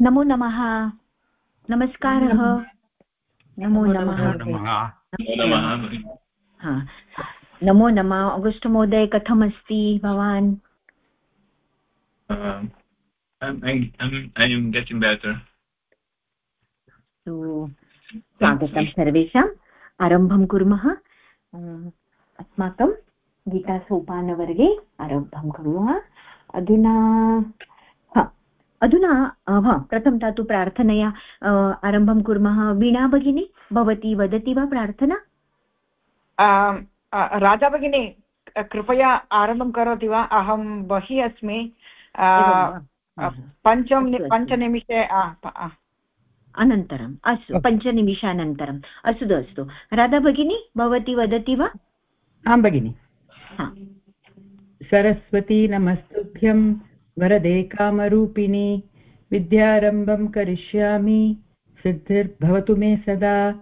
नमो नमः। नमस्कारः। नमो नमः नमो। नमः आगस्ट् महोदय कथमस्ति भवान्? स्वागतं सर्वेषाम्। आरम्भं कुर्मः। अस्माकं गीतासोपानवर्गे आरम्भं कुर्मः। अधुना अधुना हा प्रथमतः तु प्रार्थनया आरम्भं कुर्मः। वीणा भगिनी भवती वदति वा प्रार्थना? राजा भगिनी कृपया आरम्भं करोति वा? अहं बहिः अस्मि। पञ्चम पञ्चनिमिषे अनन्तरम् अस्तु पञ्चनिमिषानन्तरम्। अस्तु अस्तु। राधा भगिनी भवती वदति वा? आं भगिनि। सरस्वती नमस्तुभ्यं वरदे कामरूपिणी, विद्यारम्भं करिष्यामि। सिद्धिर्भवतु मे सदा।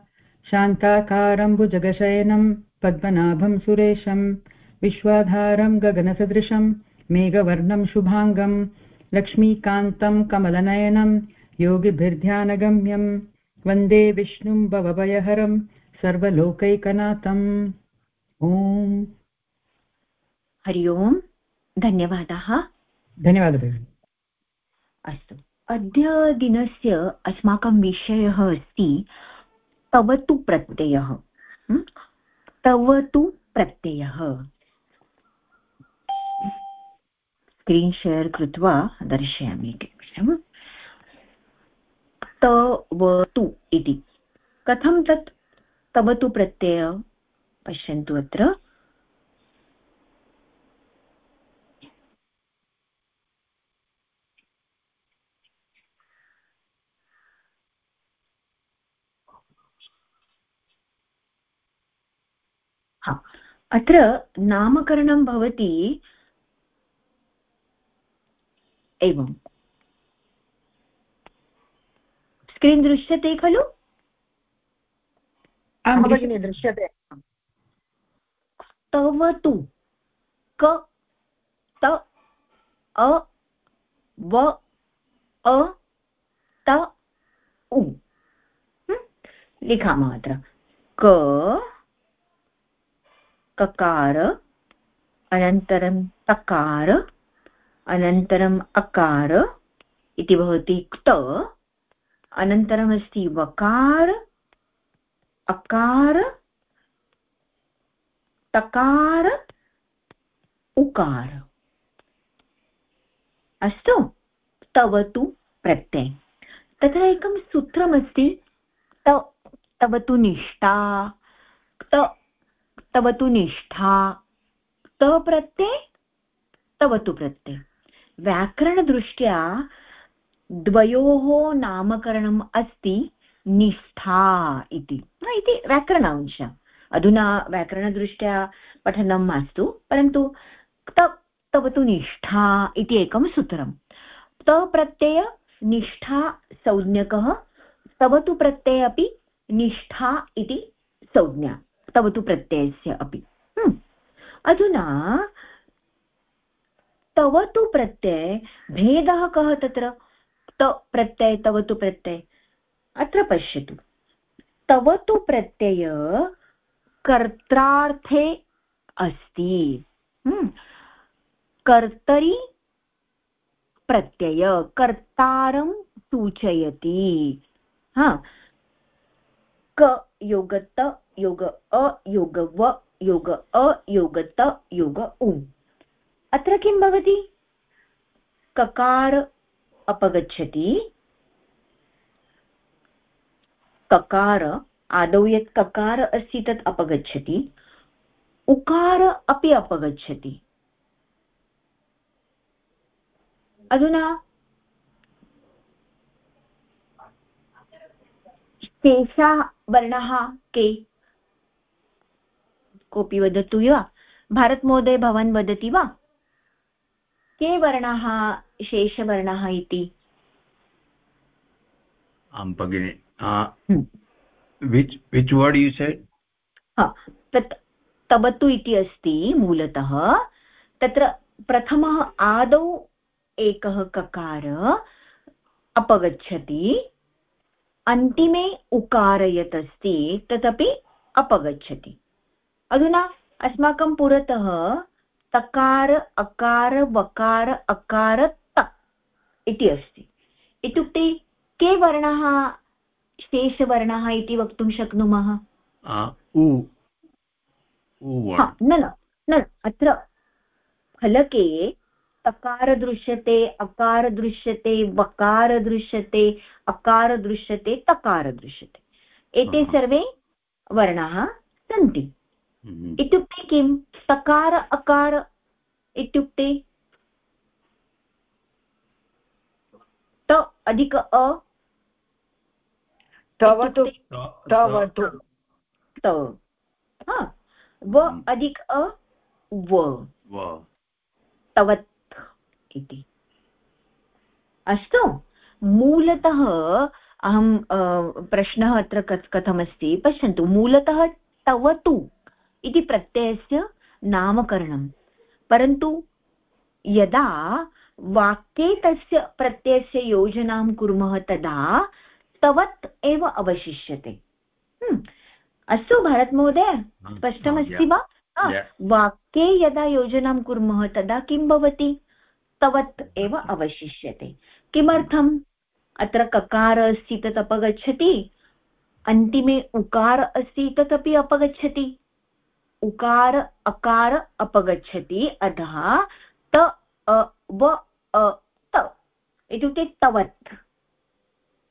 शान्ताकारं भुजगशयनं पद्मनाभं सुरेशं, विश्वाधारं गगनसदृशं, मेघवर्णं शुभाङ्गं, लक्ष्मीकान्तं कमलनयनं, योगिभिर्ध्यानगम्यं, वंदे विष्णुं भवभयहरं, सर्वलोकैकनाथम्। ॐ हरि ओम्। धन्यवादाः। धन्यवादः अस्तु। अद्य दिनस्य अस्माकं विषयः अस्ति तव तु प्रत्ययः। तव तु प्रत्ययः। स्क्रीन् शेर् कृत्वा दर्शयामि एकनिमिषम् तवतु इति। कथं तत्? तवतु प्रत्यय? पश्यन्तु अत्र। अत्र नामकरणं भवति एवं। स्क्रीन् दृश्यते खलु? दृश्यते। तव तु क त अ व अ त उ। लिखामः अत्र। क ककार अनन्तरं तकार, अनन्तरम् अकार इति भवति क्त, अनन्तरमस्ति वकार, अकार, तकार, उकार। अस्तु तव तु प्रत्यय। तत्र एकं सूत्रमस्ति तव तु निष्ठा तव तु निष्ठा। तप्रत्यय तव तु प्रत्यय। व्याकरणदृष्ट्या द्वयोः नामकरणम् अस्ति निष्ठा इति। इति व्याकरण अंशः अधुना व्याकरणदृष्ट्या पठनं मास्तु, परन्तु तव तु निष्ठा इति एकं सूत्रं तप्रत्यय निष्ठा, संज्ञकः। तव तु प्रत्यय अपि निष्ठा इति संज्ञा। तव तु प्रत्ययस्य अपि। हम्म। अधुना तव तु प्रत्यय भेदः कः तत्र? त प्रत्यय तव तु प्रत्यय। अत्र पश्यतु। तव तु प्रत्यय कर्त्रार्थे अस्ति। हम्म। कर्तरि प्रत्यय, कर्तारं सूचयति। हा। क योगत योग अ योग व योग अ योग त योग उ अत्र किं भवति? ककार अपगच्छति। ककार, आदौ यत् ककार अस्ति तत् अपगच्छति। उकार अपि अपगच्छति। अधुना शेषाः वर्णाः के? कोऽपि वदतु वा भारतमहोदय भवान् वदति वा? के वर्णाः शेषवर्णाः इति? आं भगिनि which which word you said? तत् तबतु इति अस्ति मूलतः। तत्र प्रथमः आदौ एकः ककार अपगच्छति। अन्तिमे उकार यत् अस्ति तदपि अपगच्छति। अधुना अस्माकं पुरतः तकार अकार वकार अकार त इति अस्ति। इत्युक्ते के वर्णाः शेषवर्णाः इति वक्तुं शक्नुमः? न न अत्र फलके तकार दृश्यते अकार दृश्यते वकार दृश्यते अकार दृश्यते तकार दृश्यते। एते सर्वे वर्णाः सन्ति। इत्युक्ते किं? तकार अकार इत्युक्ते त अधिक अ? तवतु तवतु त व हम्म। अधिक अ? व। तवत् इति। अस्तु। मूलतः अहं प्रश्नः अत्र कथमस्ति। पश्यन्तु मूलतः तवतु इति प्रत्ययस्य नामकरणं। परन्तु यदा वाक्ये तस्य प्रत्ययस्य योजनां कुर्मः तदा तवत् एव अवशिष्यते। हम्म। अस्तु भारतमहोदय स्पष्टमस्ति वा? वाक्ये यदा योजनां कुर्मः तदा किं भवति? तवत् एव अवशिष्यते। किमर्थम्? अत्र ककार अस्ति तत् अपगच्छति अन्तिमे उकार अस्ति तदपि अपगच्छति। उकार अकार अपगच्छति अतः त व त। इत्युक्ते तवत्।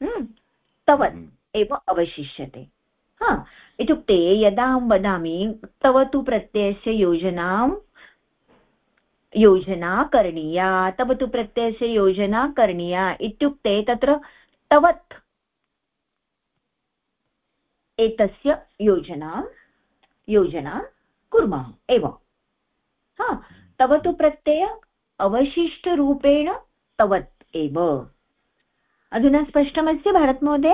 हम्म, तवत् हम्म। एव अवशिष्यते। हा इत्युक्ते यदा अहं वदामि तव तु प्रत्ययस्य योजनां योजना करणीया तव तु प्रत्ययस्य योजना करणीया इत्युक्ते तत्र तवत् एतस्य योजनां योजनां। कुर्मः एवं। हा तव तु प्रत्यय अवशिष्टरूपेण तवत् एव। अधुना स्पष्टमस्ति भारतमहोदय?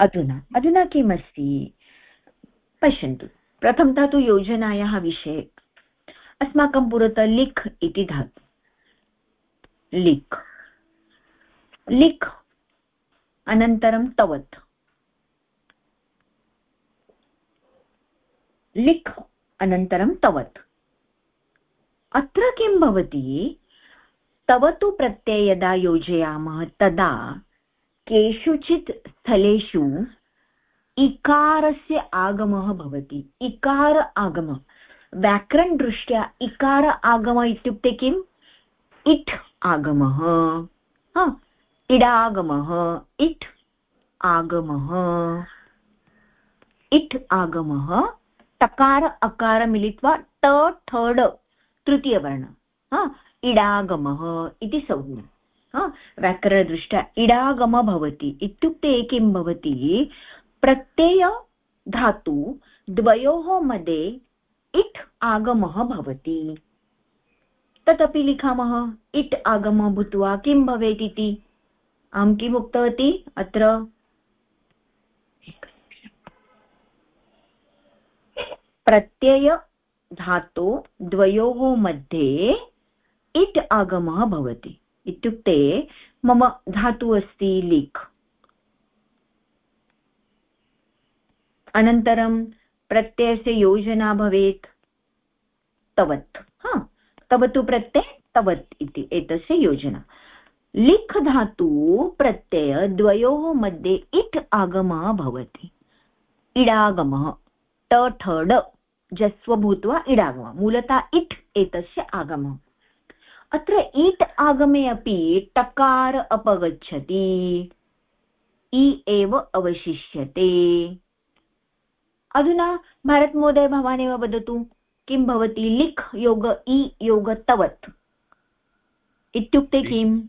अधुना अधुना किमस्ति? पश्यन्तु प्रथमतः तु योजनायाः विषये। अस्माकं पुरतः लिख् इति धातु। लिख्। लिख् अनन्तरं तवत्। लिख्, अनन्तरं तवत्। अत्र किं भवति? तव तु प्रत्यय यदा योजयामः, तदा केषुचित् स्थलेषु इकारस्य आगमः भवति। इकार आगमः। व्याकरणदृष्ट्या इकार आगम इत्युक्ते किम् इट् आगमः। इडागमः। इट् आगमः। इट् आगमः टकार अकार मिलित्वा ट ठड तृतीयवर्ण इडागमः इति संज्ञा व्याकरणदृष्ट्या इडागम भवति. इत्युक्ते किं भवति? प्रत्यय धातु द्वयोः मध्ये इट् आगमः भवति. तदपि लिखामः, इट् आगमः भूत्वा किं भवेत् इति? अहं किम् उक्तवती अत्र प्रत्यय धातु द्वयोः मध्ये इट् आगमः भवति। इत्युक्ते मम धातु अस्ति लिख् अनन्तरं प्रत्ययस्य योजना भवेत् तवत्। हा, तवतु प्रत्यय, तवत् इति, एतस्य योजना। लिख् धातु प्रत्यय द्वयोः मध्ये इट् आगमः भवति। इडागमः ट ठड जस्व भूत्वा इडागमः। मूलतः इट् एतस्य आगमः। अत्र ईट् आगमे अपि टकार अपगच्छति। इ एव अवशिष्यते। अधुना भारतमहोदय भवानेव वदतु किं भवति लिख् योग इ योग तवत्? इत्युक्ते किम्?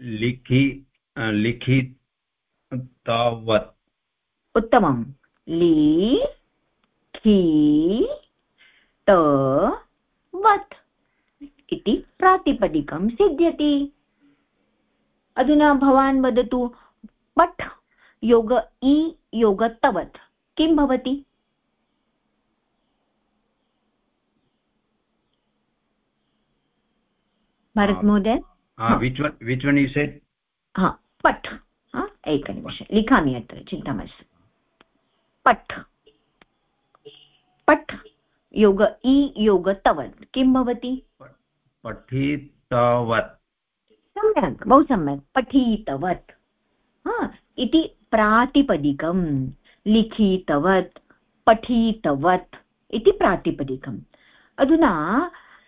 लिखि लिखि तावत्। उत्तमं लि खि त वत् इति प्रातिपदिकं सिद्ध्यति। अधुना भवान् वदतु पठ् योग इ योगत्तवत् किं भवति? said? हा पठ। एकनिमिष लिखामि अत्र चिन्ता मास्तु। पठ। पठ योग इ योग तवत्। किं भवति? पठितवत्। सम्यक् बहु सम्यक्। पठितवत्। इति प्रातिपदिकं। लिखितवत् पठितवत् इति प्रातिपदिकम्। अधुना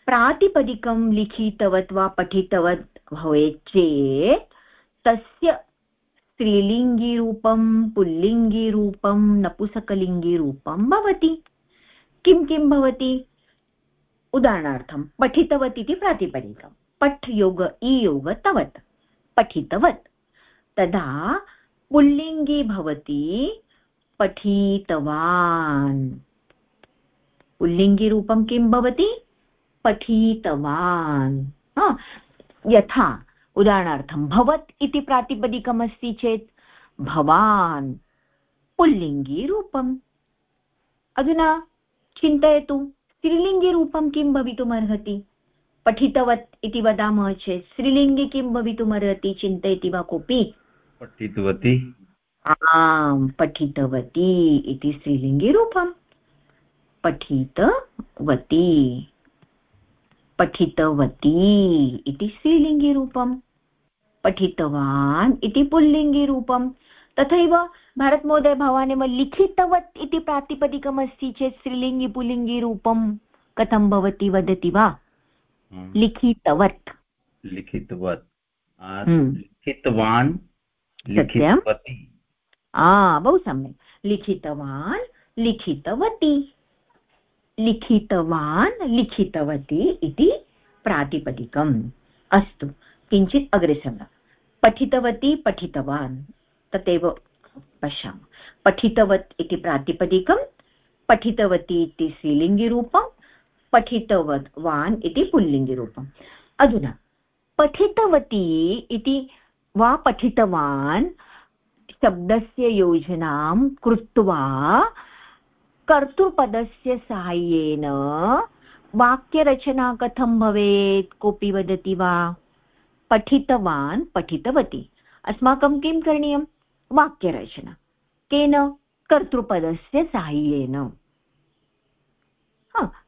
प्रातिपदिकं लिखितवत् वा पठितवत् भवेत् चेत् तस्य स्त्रीलिङ्गिरूपं पुल्लिङ्गिरूपं नपुसकलिङ्गिरूपं भवति। किं किं भवति? उदाहरणार्थं, पठितवत् इति प्रातिपदिकं। पठ् योग इयोग तवत्। पठितवत्। तदा पुल्लिङ्गी भवति पठितवान्। पुल्लिङ्गिरूपं किं भवति? पठितवान्। यथा, उदाहरणार्थं, भवत् इति प्रातिपदिकमस्ति चेत्, भवान् पुल्लिङ्गिरूपम्। अधुना चिन्तयतु स्त्रीलिङ्गिरूपं किं भवितुमर्हति? पठितवत् इति वदामः चेत् स्त्रीलिङ्गे किं भवितुमर्हति चिन्तयति वा कोऽपि? पठितवती। आम् पठितवती इति स्त्रीलिङ्गिरूपम् पठितवती। पठितवती इति स्त्रीलिङ्गिरूपम् पठितवान् इति पुल्लिङ्गिरूपं तथैव भारतमहोदय भवान् लिखितवत् इति प्रातिपदिकमस्ति चेत् स्त्रीलिङ्गि पुल्लिङ्गिरूपं कथं भवति वदति वा? हम्म। लिखितवत्। लिखितवत्। हम्म। लिखितवान् लिखितवती। बहु सम्यक्। लिखितवान् लिखितवती। लिखितवान् लिखितवती इति प्रातिपदिकम्। अस्तु। किञ्चित् अग्रेसर पठितवती पठितवान्। तदेव पश्यामः। पठितवत् इति प्रातिपदिकं, पठितवती इति स्त्रीलिङ्गिरूपं, पठितवत् वान् इति पुल्लिङ्गिरूपम्। अधुना, पठितवती इति वा पठितवान् शब्दस्य योजनां कृत्वा कर्तृपदस्य साहाय्येन वाक्यरचना कथं भवेत् कोऽपि वदति वा? पठितवान् पठितवती। अस्माकं किं करणीयं वाक्यरचना. केन कर्तृपदस्य साहाय्येन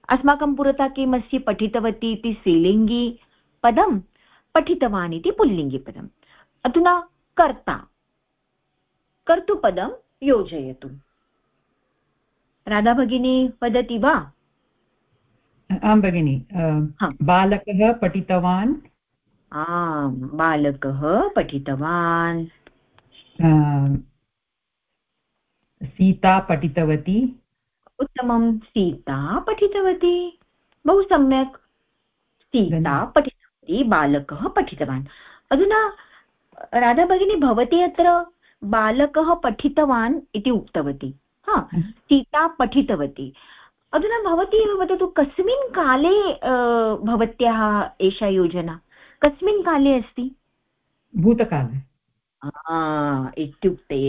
अस्माकं पुरतः किम् अस्ति पठितवती इति स्त्रीलिङ्गी पदं पठितवान् इति पुल्लिङ्गिपदम्. अधुना कर्ता. कर्तृपदं योजयतु. राधा भगिनी वदति वा? आं भगिनि बालकः पठितवान्? आम् बालकः पठितवान्. सीता पठितवती उत्तमं सीता पठितवती। बहु सम्यक्। सीता पठितवती बालकः पठितवान्। अधुना राधा भगिनी भवती अत्र बालकः पठितवान् इति उक्तवती। हा सीता पठितवती। अधुना भवती एव वदतु कस्मिन् काले भवत्याः एषा योजना? कस्मिन् काले अस्ति? भूतकाले। इत्युक्ते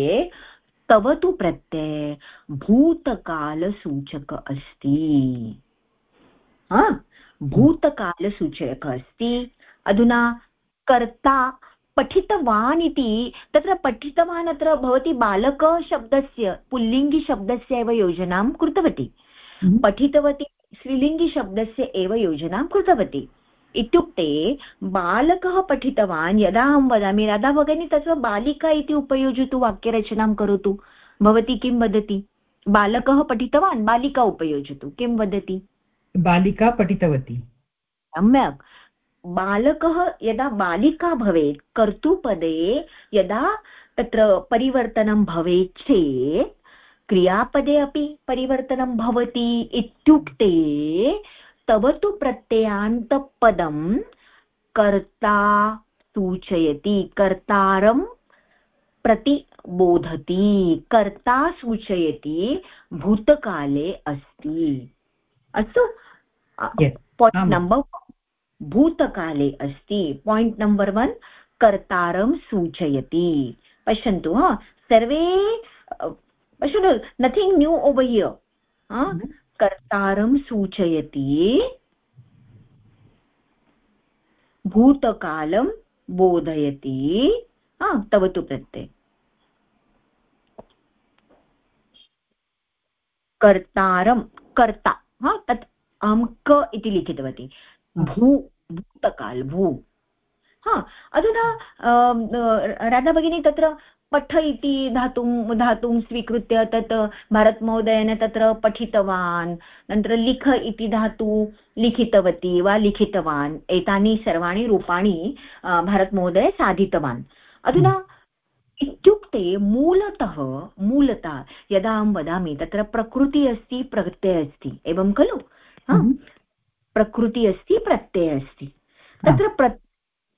तव तु प्रत्यय भूतकालसूचक अस्ति भूतकालसूचक अस्ति अधुना कर्ता पठितवान् इति तत्र पठितवान् अत्र भवती बालकशब्दस्य पुल्लिङ्गिशब्दस्य एव योजनां कृतवती। पठितवती स्त्रीलिङ्गिशब्दस्य एव योजनां कृतवती इत्युक्ते बालकः पठितवान् यदा अहं वदामि यदा भगिनी तत्र बालिका इति उपयोजतु वाक्यरचनां करोतु। भवती किं वदति? बालकः पठितवान् बालिका उपयोजतु किं वदति? बालिका पठितवती। सम्यक्। बालकः यदा बालिका भवेत् कर्तुपदे यदा तत्र परिवर्तनं भवेत् चेत् क्रियापदे अपि परिवर्तनं भवति। इत्युक्ते तव तु प्रत्ययान्तपदं कर्ता सूचयति कर्तारं प्रति बोधति कर्ता सूचयति भूतकाले अस्ति। अस्तु? पायिण्ट् नम्बर् भूतकाले अस्ति। पायिण्ट् नम्बर् वन् कर्तारं सूचयति। पश्यन्तु हा सर्वे पश्यतु नथिङ्ग् न्यू ओवर् हियर् कर्तारं सूचयति। भूतकालं बोधयति। तव तु प्रत्यय। कर्तारं कर्ता हा तत् अहं क इति लिखितवती। भू भूतकाल भू। हा अधुना राधा भगिनी तत्र पठ इति धातुं धातुं स्वीकृत्य तत् भरतमहोदयेन तत्र पठितवान्। अनन्तरं लिख इति धातु लिखितवती वा लिखितवान्। एतानि सर्वाणि रूपाणि भरतमहोदय साधितवान्। अधुना इत्युक्ते मूलतः मूलतः यदा अहं वदामि तत्र प्रकृतिः अस्ति प्रत्ययः अस्ति। एवं खलु? हम्म। प्रकृतिः अस्ति प्रत्ययः अस्ति। तत्र प्र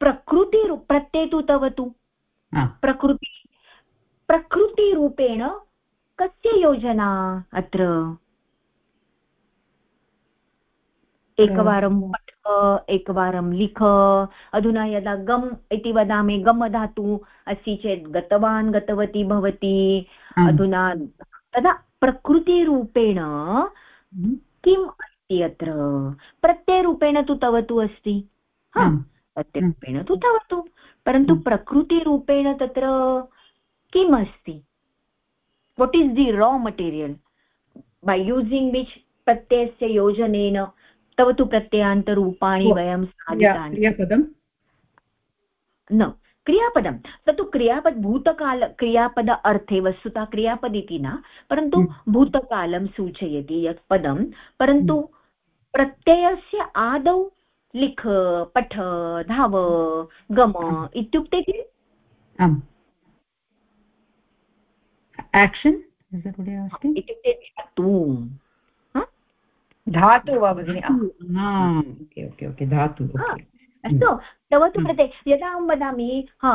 प्रकृति प्रत्यय तु तव तु प्रकृति प्रकृतिरूपेण कस्य योजना अत्र? एकवारं पठ एकवारं लिख अधुना यदा गम् इति वदामि गम धातु अस्ति चेत् गतवान् गतवती भवति अधुना तदा प्रकृतिरूपेण हम्म। किम् अस्ति अत्र? प्रत्ययरूपेण तु तव तु अस्ति। प्रत्ययरूपेण तु तव तु। परन्तु प्रकृतिरूपेण तत्र किम् अस्ति वट् इस् दि रा मटीरियल् बै यूसिङ्ग् विच् प्रत्ययस्य योजनेन तव तु प्रत्ययान्तरूपाणि वयं क्रियापदं न क्रियापदं तत्तु क्रियापद भूतकाल क्रियापद अर्थे वस्तुतः क्रियापद इति न परन्तु। भूतकालं सूचयति यत् पदं परन्तु। प्रत्ययस्य आदौ लिख पठ धाव गम इत्युक्ते किम् एक्षन् इत्युक्ते धातु धातु वा भगिनि ओके ओके ओके धातु अस्तु. तव तु कृते यदा अहं वदामि हा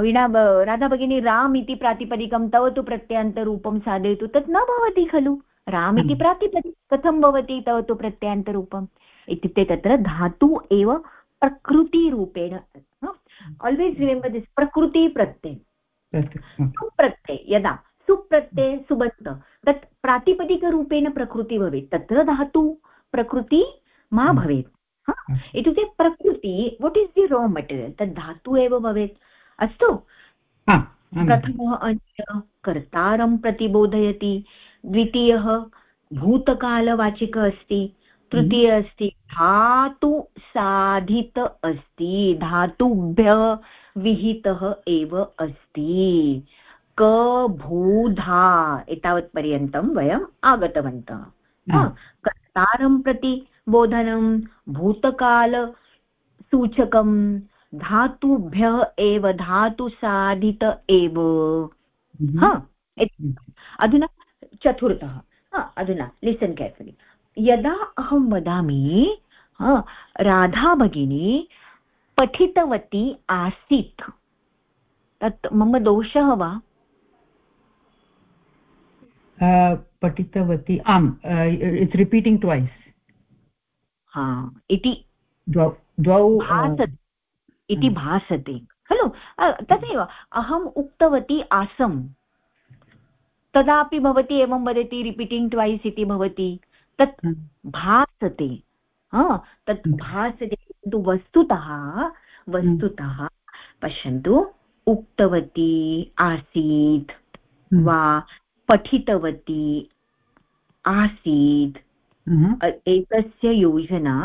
वीणा राधा भगिनी राम् इति प्रातिपदिकं तव तु प्रत्ययान्तरूपं साधयतु तत् न भवति खलु? राम् इति प्रातिपदिकं कथं भवति तव तु प्रत्ययान्तरूपम्? इत्युक्ते तत्र धातु एव प्रकृतिरूपेण आल्वेस् रिमेम्बर् दिस् प्रकृति प्रत्यय सुप्रत्यय यदा सुप्रत्यय सुबन्त तत् प्रातिपदिकरूपेण प्रकृति भवेत् तत्र धातु प्रकृति मा भवेत्। इत्युक्ते प्रकृति वट् इस् दि रा मटीरियल् तद् धातु एव भवेत्। अस्तु? प्रथमः अन्य कर्तारं प्रतिबोधयति। द्वितीयः भूतकालवाचिक अस्ति। तृतीय अस्ति धातु साधित अस्ति धातुभ्य विहितः एव अस्ति। क भूधा एतावत्पर्यन्तं वयम् आगतवन्तः। कर्तारं प्रति बोधनं भूतकालसूचकं धातुभ्य एव धातुसाधित एव। अधुना चतुर्थः। अधुना लिसन् केर्फुलि यदा अहं वदामि राधा भगिनी पठितवती आसीत्. तत् मम दोषः वा? पठितवती आम् इट्स् रिपीटिङ्ग् ट्वैस् हा इति द्वौ इति भासते. खलु तदेव अहम् उक्तवती आसम्. तदापि भवती एवं वदति रिपीटिङ्ग् ट्वैस् इति भवति. तत् भासते. तत् भासते किन्तु वस्तुतः वस्तुतः पश्यन्तु उक्तवती आसीत् वा पठितवती आसीत्। एतस्य योजना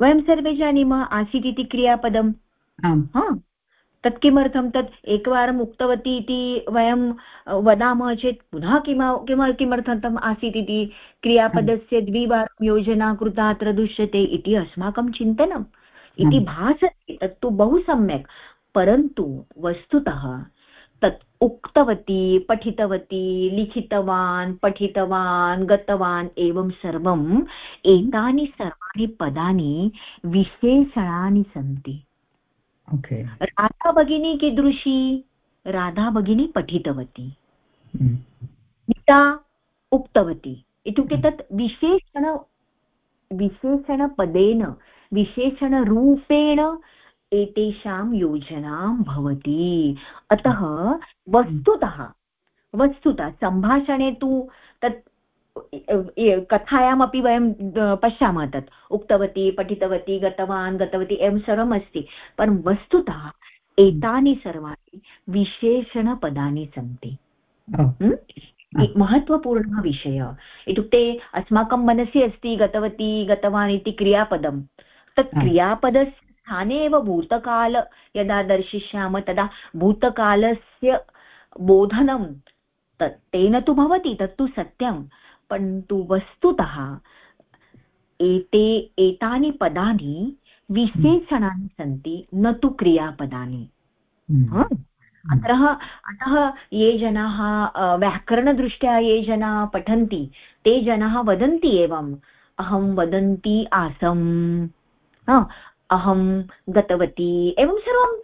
वयं सर्वे जानीमः आसीत् इति क्रियापदं। तत् किमर्थं तत् एकवारम् उक्तवती इति वयं वदामः चेत् पुनः किम किम किमर्थम् आसीत् इति क्रियापदस्य द्विवारं योजना कृता अत्र दृश्यते इति अस्माकं चिन्तनम्। इति भासते तत्तु बहु सम्यक्। परन्तु वस्तुतः तत् उक्तवती पठितवती लिखितवान् पठितवान् गतवान् एवं सर्वम् एतानि सर्वाणि पदानि विशेषणानि सन्ति। Okay. राधा भगिनी कीदृशी राधा भगिनी पठितवती गीता hmm. उक्तवती इत्युक्ते तत् विशेषण विशेषणपदेन विशेषणरूपेण एतेषां योजनां भवति अतः वस्तुतः वस्तुतः सम्भाषणे तु तत् कथायामपि वयं पश्यामः तत्। उक्तवती पठितवती गतवान् गतवती एवं सर्वम् अस्ति। परं वस्तुतः एतानि सर्वाणि विशेषणपदानि सन्ति। महत्त्वपूर्णः विषयः। इत्युक्ते अस्माकं मनसि अस्ति गतवती गतवान् इति क्रियापदं। तत् क्रियापदस्य स्थाने एव भूतकाल यदा दर्शिष्यामः तदा भूतकालस्य बोधनं तत् तेन तु भवति तत्तु सत्यं परन्तु वस्तुतः एते एतानि पदानि विशेषणानि सन्ति न तु क्रियापदानि। अतः अतः ये जनाः व्याकरणदृष्ट्या ये जनाः पठन्ति ते जनाः वदन्ति एवम् अहं वदन्ती आसम्। अहं गतवती। एवं सर्वम्।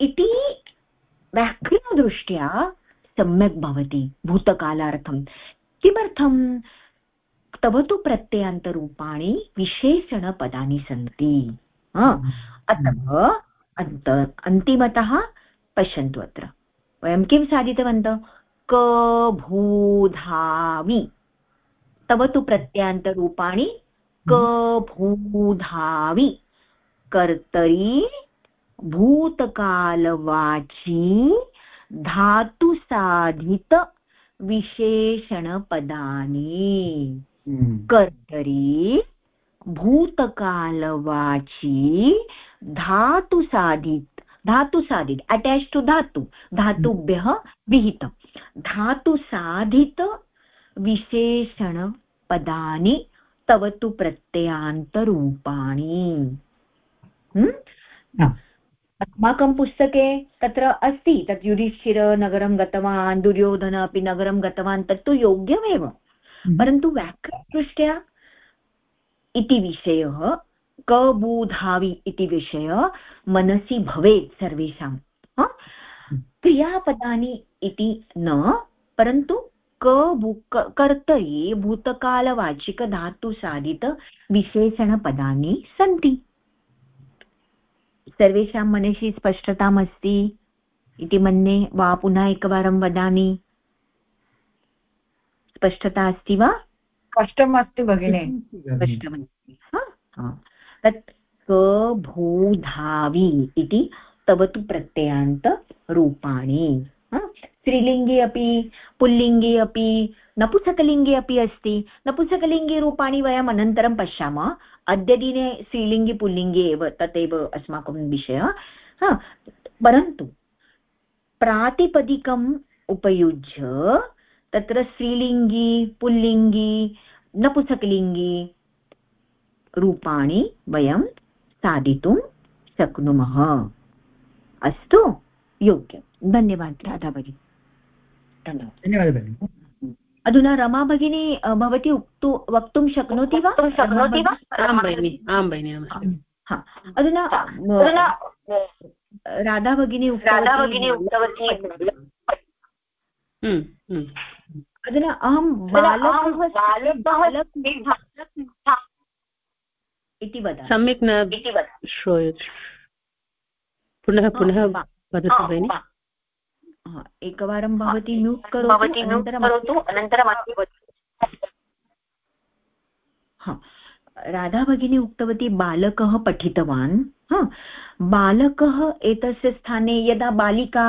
इति व्याकरणदृष्ट्या सम्यक् भवति भूतकालार्थं किमर्थं तव तु प्रत्ययान्तरूपाणि विशेषणपदानि सन्ति। अतः अन्त अन्तिमतः पश्यन्तु अत्र। वयं किं साधितवन्तः? क भूधावि तव तु प्रत्ययान्तरूपाणि क भूधावि कर्तरी भूतकालवाची धातुसाधित विशेषणपदानि हम्म। कर्तरी भूतकालवाची धातुसाधित धातुसाधित अटेच् टु धातु धातुभ्यः विहितं धातुसाधित विशेषणपदानि तव तु प्रत्ययान्तरूपाणि। अस्माकं पुस्तके तत्र अस्ति तत् युधिष्ठिरनगरं गतवान् दुर्योधन अपि नगरं गतवान् तत्तु योग्यमेव। परन्तु व्याकरणदृष्ट्या इति विषयः कबूधावि इति विषयः मनसि भवेत् सर्वेषां क्रियापदानि इति न परन्तु कभू कर्तरि भूतकालवाचिकधातुसाधितविशेषणपदानि सन्ति। सर्वेषां मनसि स्पष्टतामस्ति इति मन्ये वा पुनः एकवारं वदामि। स्पष्टता अस्ति वा? स्पष्टम् अस्ति भगिनि। स्पष्टमस्ति तत् कभूधावि इति तव तु प्रत्ययान्तरूपाणि स्त्रीलिङ्गे अपि पुल्लिङ्गे अपि नपुंसकलिङ्गे अपि अस्ति। नपुंसकलिङ्गे वयम् अनन्तरं पश्यामः। अद्यदिने स्त्रीलिङ्गे पुल्लिङ्गे एव तदेव अस्माकं विषयः परन्तु प्रातिपदिकम् उपयुज्य तत्र स्त्रीलिङ्गी पुल्लिङ्गी नपुंसकलिङ्गी रूपाणि वयं साधितुं शक्नुमः अस्तु योग्यं धन्यवादः राधा भगिनी धन्यवादः भगिनि अधुना रमा भगिनी भवती उक्तु वक्तुं शक्नोति वा? शक्नोति वा? आं भगिनि आं भगिनि। अधुना राधा भगिनी राधा भगिनी उक्तवती। हम्म, हम्म। अधुना अहं बालकः इति वदामि। सम्यक् न श्रूयते। पुनः पुनः वदतु भगिनि। एकवारं भवती म्यूट् करोतु अनन्तरं राधा भगिनी उक्तवती बालकः पठितवान् बालकः एतस्य स्थाने यदा बालिका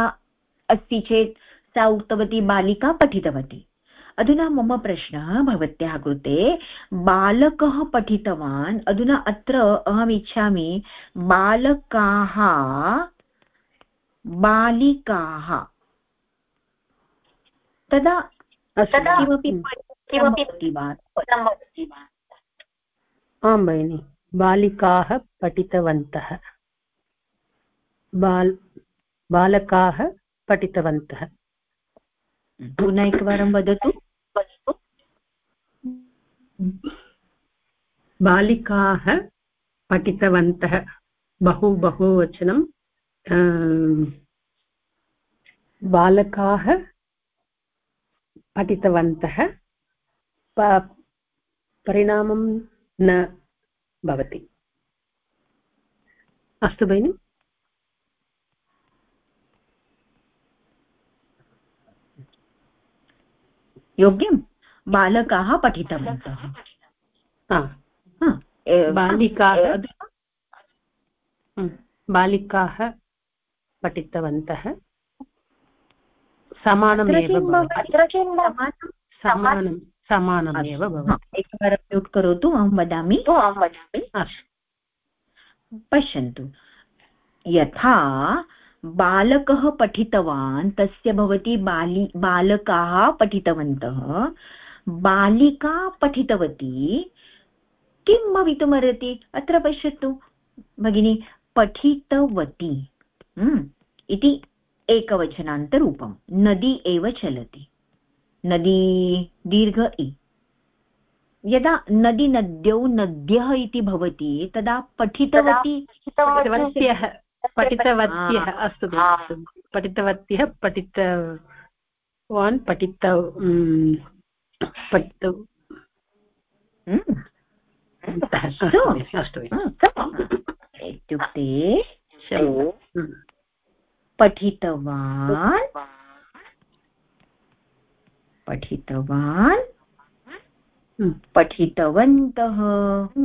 अस्ति चेत् सा उक्तवती बालिका पठितवती। अधुना मम प्रश्नः भवत्याः कृते बालकः पठितवान् अधुना अत्र अहम् इच्छामि बालकाः बालिकाः तदा किमपि किमपि आं भगिनि बालिकाः पठितवन्तः। बाल् बालकाः पठितवन्तः। पुनः एकवारं वदतु। बालिकाः पठितवन्तः। बहु बहुवचनं बालकाः पठितवन्तः परिणामं न भवति अस्तु भगिनि योग्यम् बालकाः पठितवन्तः बालिकाः बालिकाः पठितवन्तः समानमेव समानं समानमेव भवति। एकवारं म्यूट् करोतु अहं वदामि। अहं वदामि। पश्यन्तु। यथा बालकः पठितवान् तस्य भवति बालि बालकाः पठितवन्तः। बालिका पठितवती किं भवितुमर्हति? अत्र पश्यतु भगिनी पठितवती। हम्म, इति एकवचनान्तरूपं नदी एव चलति। नदी दीर्घ इ। यदा नदी नद्यौ नद्यः इति भवति तदा पठितवती पठितवत्यः। पठितवत्यः अस्तु पठितवत्यः पठितवान् पठित पठित अस्तु। इत्युक्ते पठितवान्। पठितवान्। पठितवन्तः।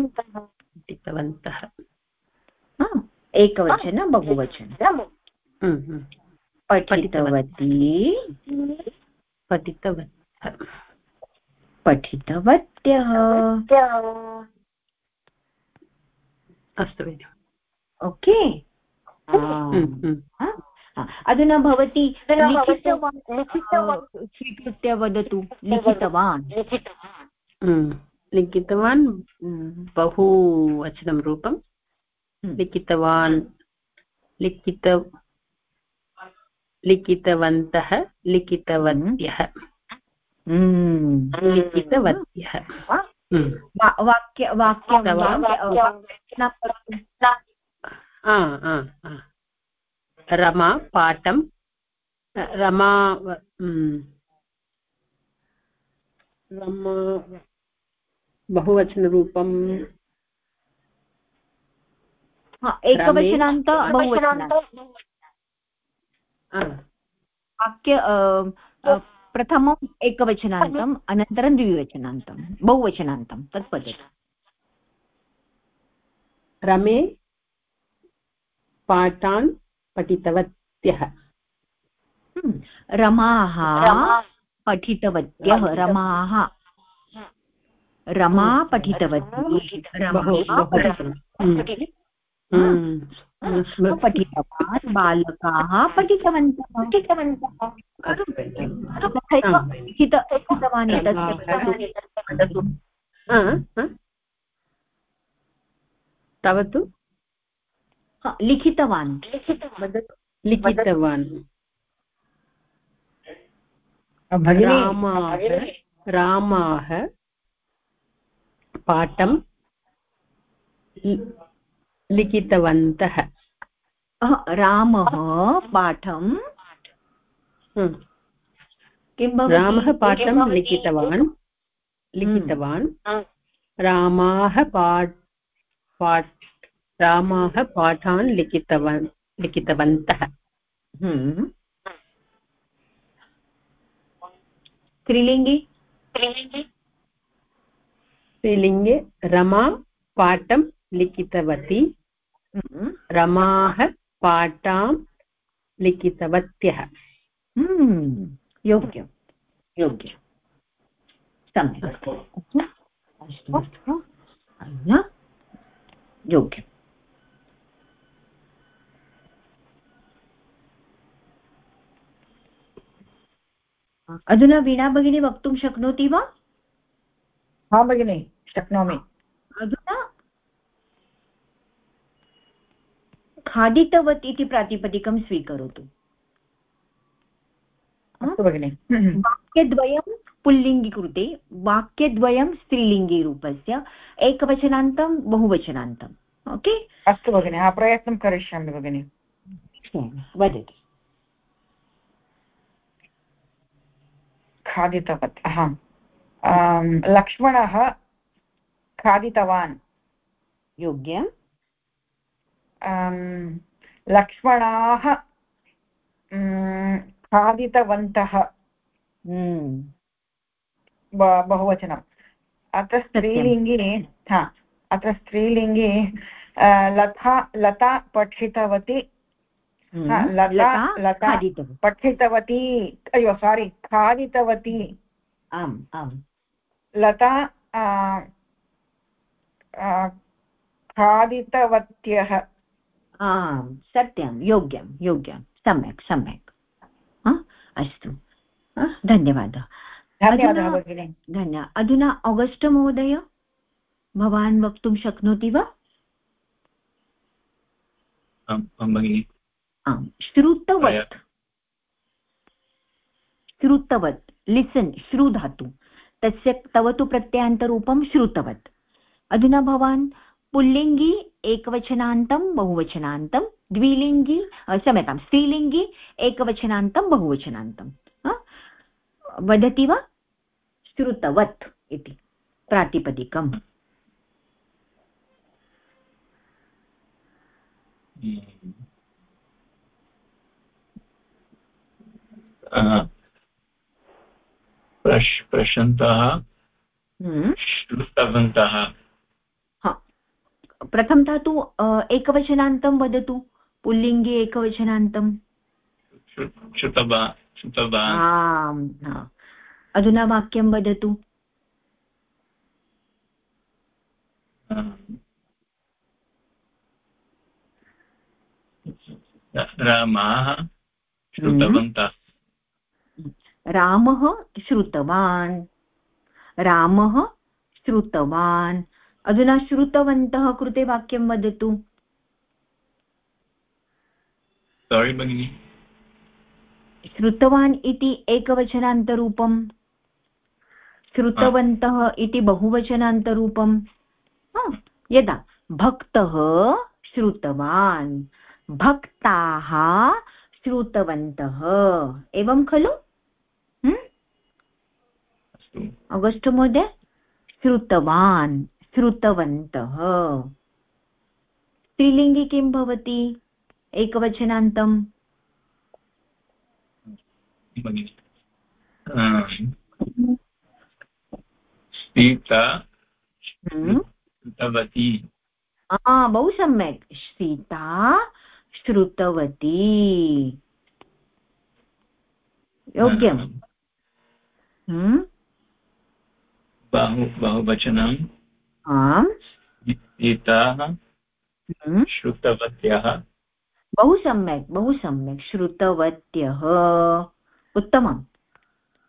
पठितवन्तः। एकवचन बहुवचन। पठितवती। पठितवत्यः। पठितवत्यः। अस्तु ओके। हम्म, हम्म। अधुना भवती स्वीकृत्य वदतु लिखितवान्। हम्म, लिखितवान् बहुवचनं रूपं। लिखितवान् लिखित लिखितवन्तः लिखितवत्यः। लिखितवत्यः। वाक्य वाक्यं रमा पाठं रमा रमा बहुवचनरूपं एकवचनान्त वाक्य प्रथमम् एकवचनान्तम् अनन्तरं द्विवचनान्तं बहुवचनान्तं तत् वदतु रमे पाठान् पठितवत्यः। हम्म, रमाः पठितवत्यः रमाः। रमा पठितवती पठितवान् बालकाः पठितवन्तः। पठितवन्तः। लिखितवान् तव तु लिखितवान्। लिखितवान्। रामाः रामाः पाठं लिखितवन्तः रामः पाठं हम्म। किं रामः पाठं लिखितवान्। लिखितवान्। हम्म। रामाः पाठ पाठ रामाः पाठान् लिखितवान् लिखितवन्तः। हम्म। स्त्रीलिङ्गे। स्त्रीलिङ्गे। रमा पाठं लिखितवती। हम्म। रमाः पाठां लिखितवत्यः। हम्म। योग्यं योग्यं सम्यक्। योग्यम्। अधुना वीणा भगिनी वक्तुं शक्नोति वा? हा भगिनि शक्नोमि। अधुना खादितवत् इति प्रातिपदिकं स्वीकरोतु। अस्तु भगिनि। वाक्यद्वयं पुल्लिङ्गि कृते वाक्यद्वयं स्त्रीलिङ्गिरूपस्य एकवचनान्तं बहुवचनान्तम् ओके? अस्तु भगिनि प्रयत्नं करिष्यामि भगिनि। वदतु। खादितवत् अहं लक्ष्मणः खादितवान्। योग्यम् लक्ष्मणाः खादितवन्तः। हम्म। बहुवचनम्। अत्र स्त्रीलिङ्गे हा अत्र स्त्रीलिङ्गे लता लता पठितवती। लता पठितवती अयो सारि खादितवती आम् आम् लता खादितवत्यः आम् सत्यं योग्यं योग्यं सम्यक् सम्यक् अस्तु धन्यवादः धन्यवादः भगिनि धन्य अधुना आगस्ट् महोदय भवान् वक्तुं शक्नोति वा आम् श्रुतवत् श्रुतवत् लिसन् श्रु धातु तस्य तव तु प्रत्ययान्तरूपं श्रुतवत् अधुना भवान् पुल्लिङ्गी एकवचनान्तं बहुवचनान्तं द्विलिङ्गी क्षम्यतां स्त्रीलिङ्गी एकवचनान्तं बहुवचनान्तं वदति वा श्रुतवत् इति. प्रातिपदिकम् प्रशन्तः हम्म। श्रुतवन्तः। प्रथमतः तु एकवचनान्तं वदतु। पुल्लिङ्गे एकवचनान्तं। आम् अधुना वाक्यं वदतु। रामाः श्रुतवन्तः। रामः श्रुतवान्। रामः श्रुतवान्। अधुना श्रुतवन्तः कृते वाक्यं वदतु। श्रुतवान् इति एकवचनान्तरूपम्। श्रुतवन्तः इति बहुवचनान्तरूपं यदा भक्तः श्रुतवान् भक्ताः श्रुतवन्तः। एवं खलु? अगस्ट् महोदय श्रुतवान् श्रुतवन्तः स्त्रीलिङ्गे किं भवति एकवचनान्तम् सीता श्रुतवती बहु सम्यक् सीता श्रुतवती योग्यम् बहु बहुवचनम् आम् सीताः श्रुतवत्यः बहु सम्यक् बहु सम्यक् श्रुतवत्यः उत्तमम्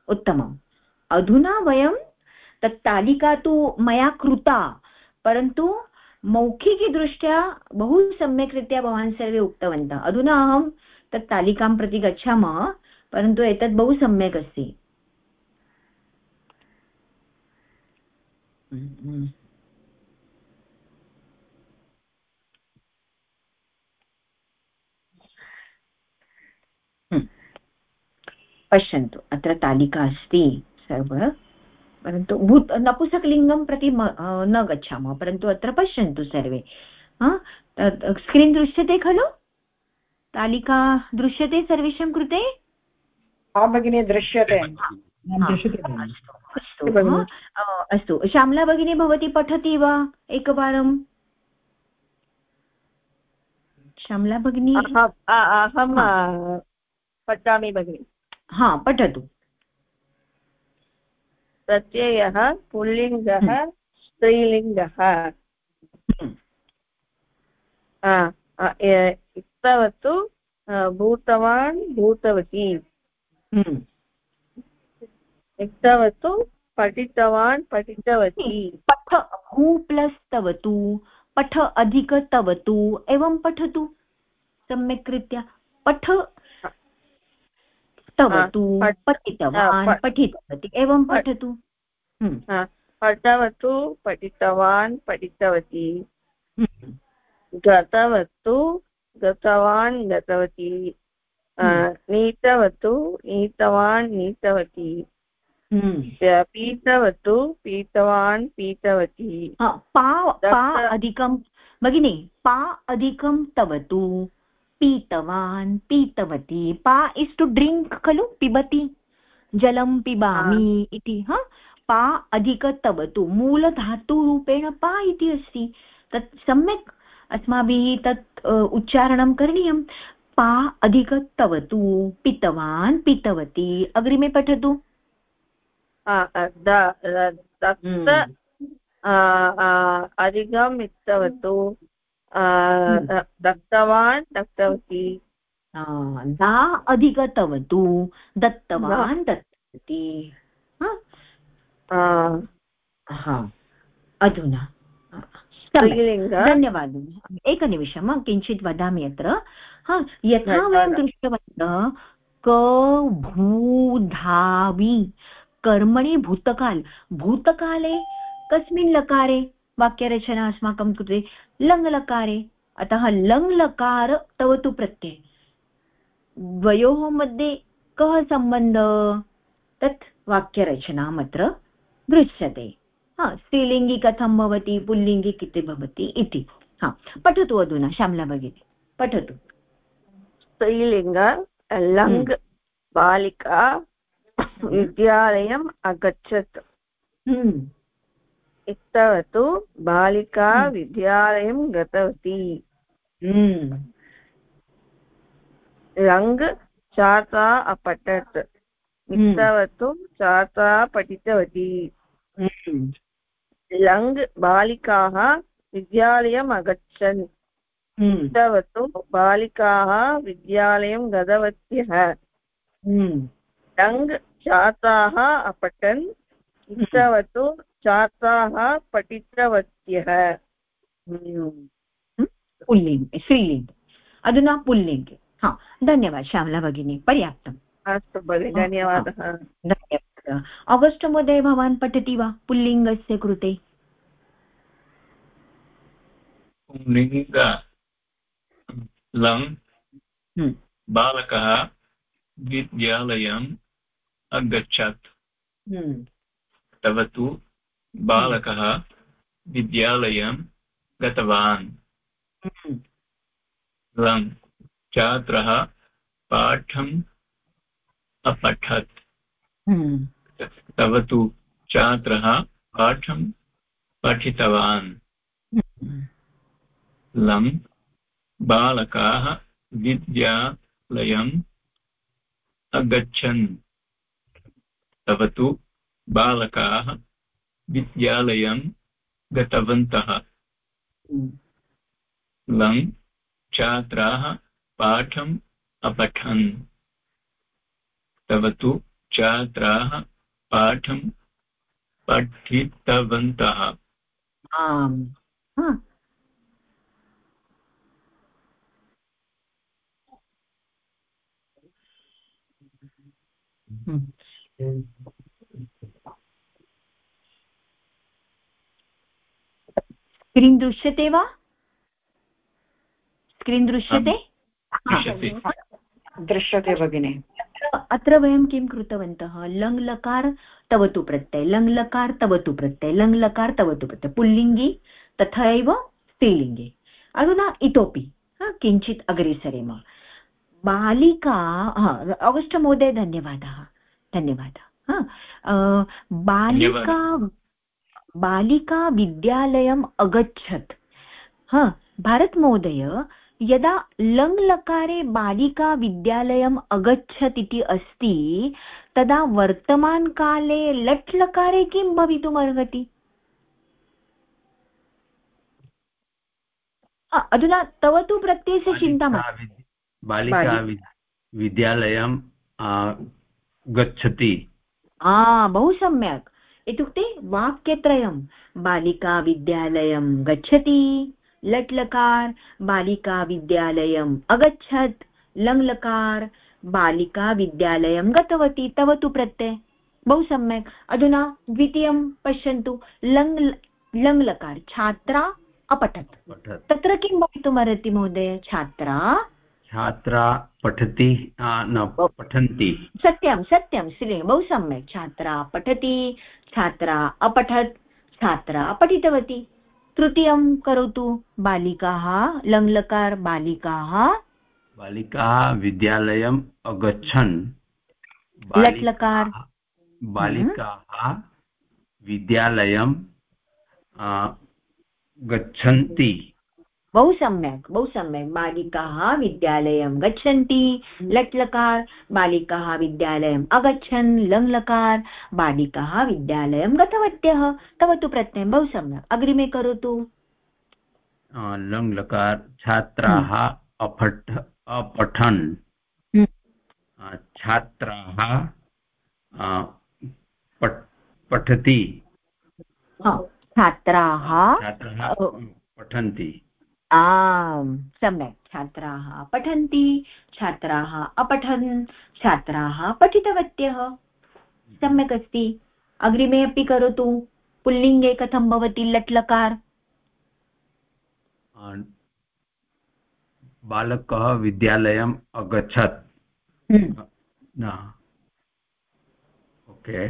उत्तमम् अधुना वयं तत् तालिका तु मया कृता परन्तु मौखिकीदृष्ट्या बहु सम्यक् रीत्या भवान् सर्वे उक्तवन्तः अधुना अहं तत् तालिकां प्रति गच्छामः परन्तु एतत् बहु सम्यक् अस्ति पश्यन्तु अत्र तालिका अस्ति सर्व परन्तु भूत् नपुसकलिङ्गं प्रति न गच्छामः परन्तु अत्र पश्यन्तु सर्वे। स्क्रीन् दृश्यते खलु? तालिका दृश्यते सर्वेषां कृते? भगिनी दृश्यते। अस्तु। अस्तु अस्तु. श्यामला भगिनी भवती पठति वा एकवारं? श्यामला भगिनी? अहं पठामि भगिनि। हा पठतु। प्रत्ययः पुल्लिङ्गः हम्म। स्त्रीलिङ्गः। इत्तवतु हम्म। भूतवान् भूतवती। इत्तवतु हम्म। पठितवान् पठितवती। पठ हू प्लस् तवतु पठ अधिक तवतु एवं पठतु। सम्यक् रीत्या। पठ पठवतु पठितवान् पठितवती एवं पठतु। हम्म। पठवतु पठितवान् पठितवती। हम्म। गतवतु गतवान् गतवती। हम्म। नीतवतु नीतवान् नीतवती। पीतवतु पीतवान् पीतवती पा पा अधिकं भगिनि पा अधिकं तवतु पीतवान् पीतवती। पा इस् टु ड्रिङ्क् खलु? पिबति। जलं पिबामि इति हा? पा अधिकतवतु मूलधातुरूपेण पा इति अस्ति। तत् सम्यक् अस्माभिः तत् उच्चारणं करणीयं। पा अधिकतवतु पितवान् पीतवती। अग्रिमे पठतु। हम्म। अधिकम् हम्म। दत्तवान् दत्तवती दा अधिगतवतु दत्तवान् दत्तवती अधुना धन्यवादः एकनिमिषं किञ्चित् वदामि अत्र हा यथा वयं दृष्टवन्तः क भूधावि कर्मणि भूतकाल। भूतकाले कस्मिन् लकारे? वाक्यरचना अस्माकं कृते लङ्लकारे। अतः लङ्लकार तव तु प्रत्यय। द्वयोः मध्ये कः सम्बन्धः? तत् वाक्यरचनाम् अत्र दृश्यते। हा स्त्रीलिङ्गि कथं भवति पुल्लिङ्गि कति भवति इति। हा पठतु अधुना श्यामला भगिनी पठतु। स्त्रीलिङ्ग लङ् हम्म। बालिका विद्यालयम् अगच्छत्। हम्म। बालिका हम्म। विद्यालयं गतवती। लङ् छात्रा अपठत्। इत्तवतु छात्रा पठितवती। लङ् बालिकाः विद्यालयम् अगच्छन्। इतवतु बालिकाः विद्यालयं गतवत्यः। लङ् छात्राः अपठन् इतवतु छात्राः पठितवत्यः। पुल्लिङ्गे श्रीलिङ्गे। अधुना पुल्लिङ्गे। हा धन्यवादः श्यामला भगिनी पर्याप्तम्। अस्तु भगिनि धन्यवादः। धन्यवादः। आगस्ट् महोदय भवान् पठति वा पुल्लिङ्गस्य कृते? पुल्लिङ्ग लङ् हम्म। बालकः विद्यालयम् अगच्छत्। हम्म। तव तु बालकः विद्यालयं गतवान्। हम्म। लङ् छात्रः पाठम् अपठत्। तव तु छात्रः पाठं पठितवान्। लम् बालकाः विद्यालयम् अगच्छन्। तव तु बालकाः विद्यालयं गतवन्तः। लङ् छात्राः पाठम् अपठन् तव तु छात्राः पाठं पठितवन्तः। आम्। स्क्रीन् दृश्यते वा? स्क्रीन् दृश्यते? दृश्यते। भगिनि। अत्र वयं किं कृतवन्तः? लङ् लकार तव प्रत्यय। लङ् लकार तव प्रत्यय। लङ् लकार तव प्रत्यय। पुल्लिङ्गि तथा एव स्त्रीलिङ्गे। अधुना इतोपि किञ्चित् अग्रे सरेम बालिका अगस्ट् महोदय धन्यवादः। धन्यवादः। बालिका बालिका विद्यालयम् अगच्छत्। हा भारतमहोदय यदा लङ् लकारे बालिका विद्यालयम् अगच्छत् इति अस्ति तदा वर्तमानकाले लट् लकारे किं भवितुमर्हति अधुना तव तु प्रत्ययस्य चिन्ता बालिका विद्यालयं गच्छति। बहु सम्यक्। इत्युक्ते वाक्यत्रयं बालिका विद्यालयं गच्छति लट् लकार बालिका विद्यालयम् अगच्छत् लङ्लकार बालिका विद्यालयं गतवती तव तु प्रत्यय। बहु सम्यक्। अधुना द्वितीयं पश्यन्तु लङ् लङ्लकार छात्रा अपठत्। तत्र किं भवितुमर्हति महोदय? छात्रा छात्रा पठति न पठन्ति। सत्यं सत्यं श्री बहु सम्यक्। छात्रा पठति छात्रा अपठत् छात्रा पठितवती तृतीयं करोतु बालिकाः लङ्लकार बालिकाः। बालिकाः विद्यालयम् अगच्छन्। लट्लकार। बालिकाः विद्यालयं गच्छन्ति। बहु सम्यक् बहु सम्यक् बालिकाः विद्यालयं गच्छन्ति। लट् लकार बालिकाः विद्यालयम् अगच्छन्। लङ् लकार बालिकाः विद्यालयं गतवत्यः। तव तु प्रत्ययं बहु सम्यक् अग्रिमे करोतु। लङ् लकार छात्राः हम्म। अपठ अपठन्। हम्म। छात्राः पठति। छात्राः छात्राः पठन्ति। आम् सम्यक् छात्राः पठन्ति छात्राः अपठन् छात्राः पठितवत्यः। सम्यक् अस्ति। अग्रिमे अपि करोतु। पुल्लिङ्गे कथं भवति लट् लकार बालकः विद्यालयम् अगच्छत्। हम्म। ओके।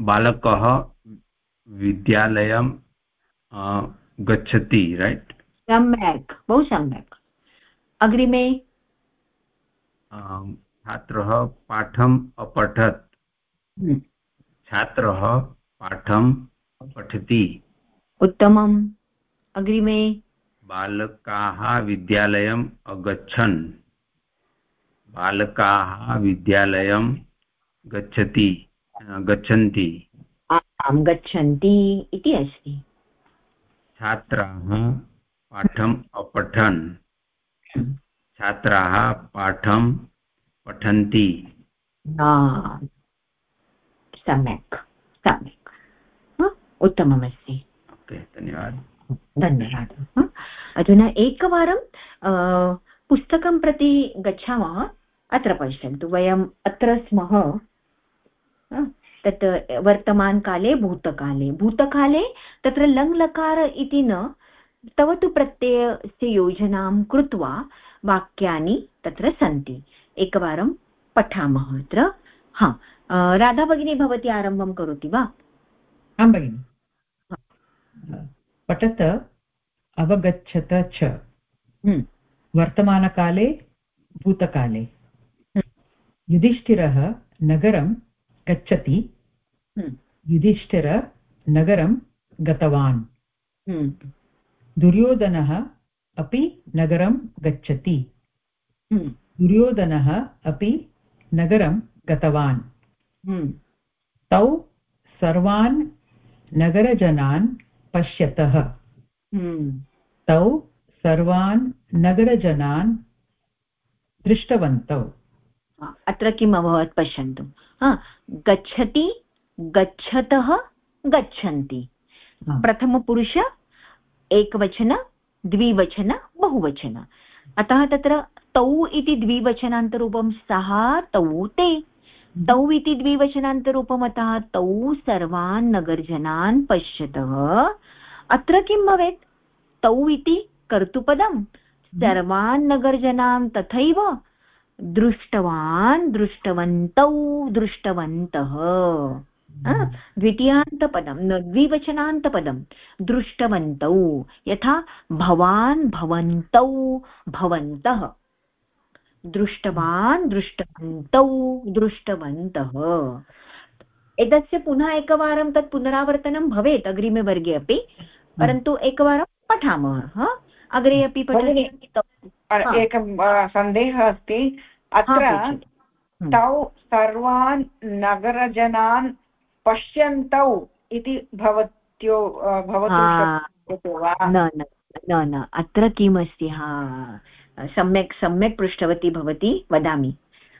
बालकः विद्यालयं गच्छति रैट् सम्यक् बहु सम्यक्। अग्रिमे? छात्रः पाठम् अपठत्। हम्म। छात्रः पाठं पठति उत्तमम्। अग्रिमे? बालकाः विद्यालयम् अगच्छन्। बालकाः विद्यालयं गच्छति गच्छन्ति। आं गच्छन्ति इति अस्ति। छात्राः पाठम् अपठन्। छात्राः पाठं पठन्ति। सम्यक्। सम्यक्। उत्तममस्ति। ओके धन्यवादः। धन्यवादः अधुना एकवारं पुस्तकं प्रति गच्छामः। अत्र पश्यन्तु वयम् अत्र स्मः। तत् वर्तमानकाले भूतकाले। भूतकाले तत्र लङ्लकार इति न तव तु प्रत्ययस्य योजनां कृत्वा वाक्यानि तत्र सन्ति। एकवारं पठामः अत्र। हा राधा भगिनी भवती आरम्भं करोति वा? आं भगिनि। पठत अवगच्छत च। हम्म। वर्तमानकाले भूतकाले। हम्म। युधिष्ठिरः नगरं गच्छति। युधिष्ठिर नगरं गतवान्। दुर्योधनः अपि नगरं गच्छति। दुर्योधनः अपि नगरं गतवान् तौ सर्वान् नगरजनान् पश्यतः तौ सर्वान् नगरजनान् दृष्टवन्तौ अत्र किम् अभवत् पश्यन्तु गच्छति गच्छतः गच्छन्ति। प्रथमपुरुष एकवचन द्विवचन बहुवचन। अतः तत्र तौ इति द्विवचनान्तरूपं सः तौ ते। तौ इति द्विवचनान्तरूपम् अतः तौ सर्वान् नगरजनान् पश्यतः। अत्र किं भवेत्? तौ इति कर्तुपदं सर्वान् नगरजनान् तथैव दृष्टवान् दृष्टवन्तौ दृष्टवन्तः। द्वितीयान्तपदं द्विवचनान्तपदं दृष्टवन्तौ यथा भवान् भवन्तौ भवन्तः। दृष्टवान् दृष्टवन्तौ दृष्टवन्तः। एतस्य पुनः एकवारं तत् पुनरावर्तनं भवेत् अग्रिमे वर्गे अपि परन्तु एकवारं पठामः अग्रे अपि एकं सन्देहः अस्ति। अत्र तौ सर्वान् नगरजनान् पश्यन्तौ इति भवत्यो भवतु वा? न न न अत्र किमस्ति? हा सम्यक् सम्यक् पृष्टवती भवती वदामि।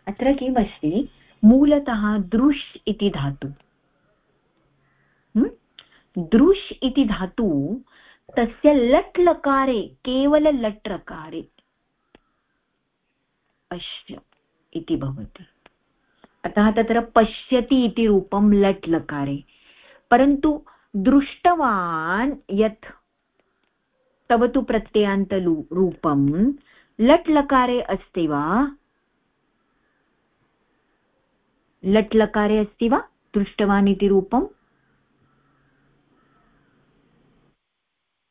अत्र किमस्ति? मूलतः दृश् इति धातु। दृश् इति धातु तस्य लट् लकारे केवल लट् लकारे पश्य इति भवति। अतः तत्र पश्यति इति रूपं लट् लकारे। परन्तु दृष्टवान् यत् तव तु प्रत्ययान्तलु रूपं लट् लकारे अस्ति वा? लट् लकारे अस्ति वा? दृष्टवान् इति रूपम्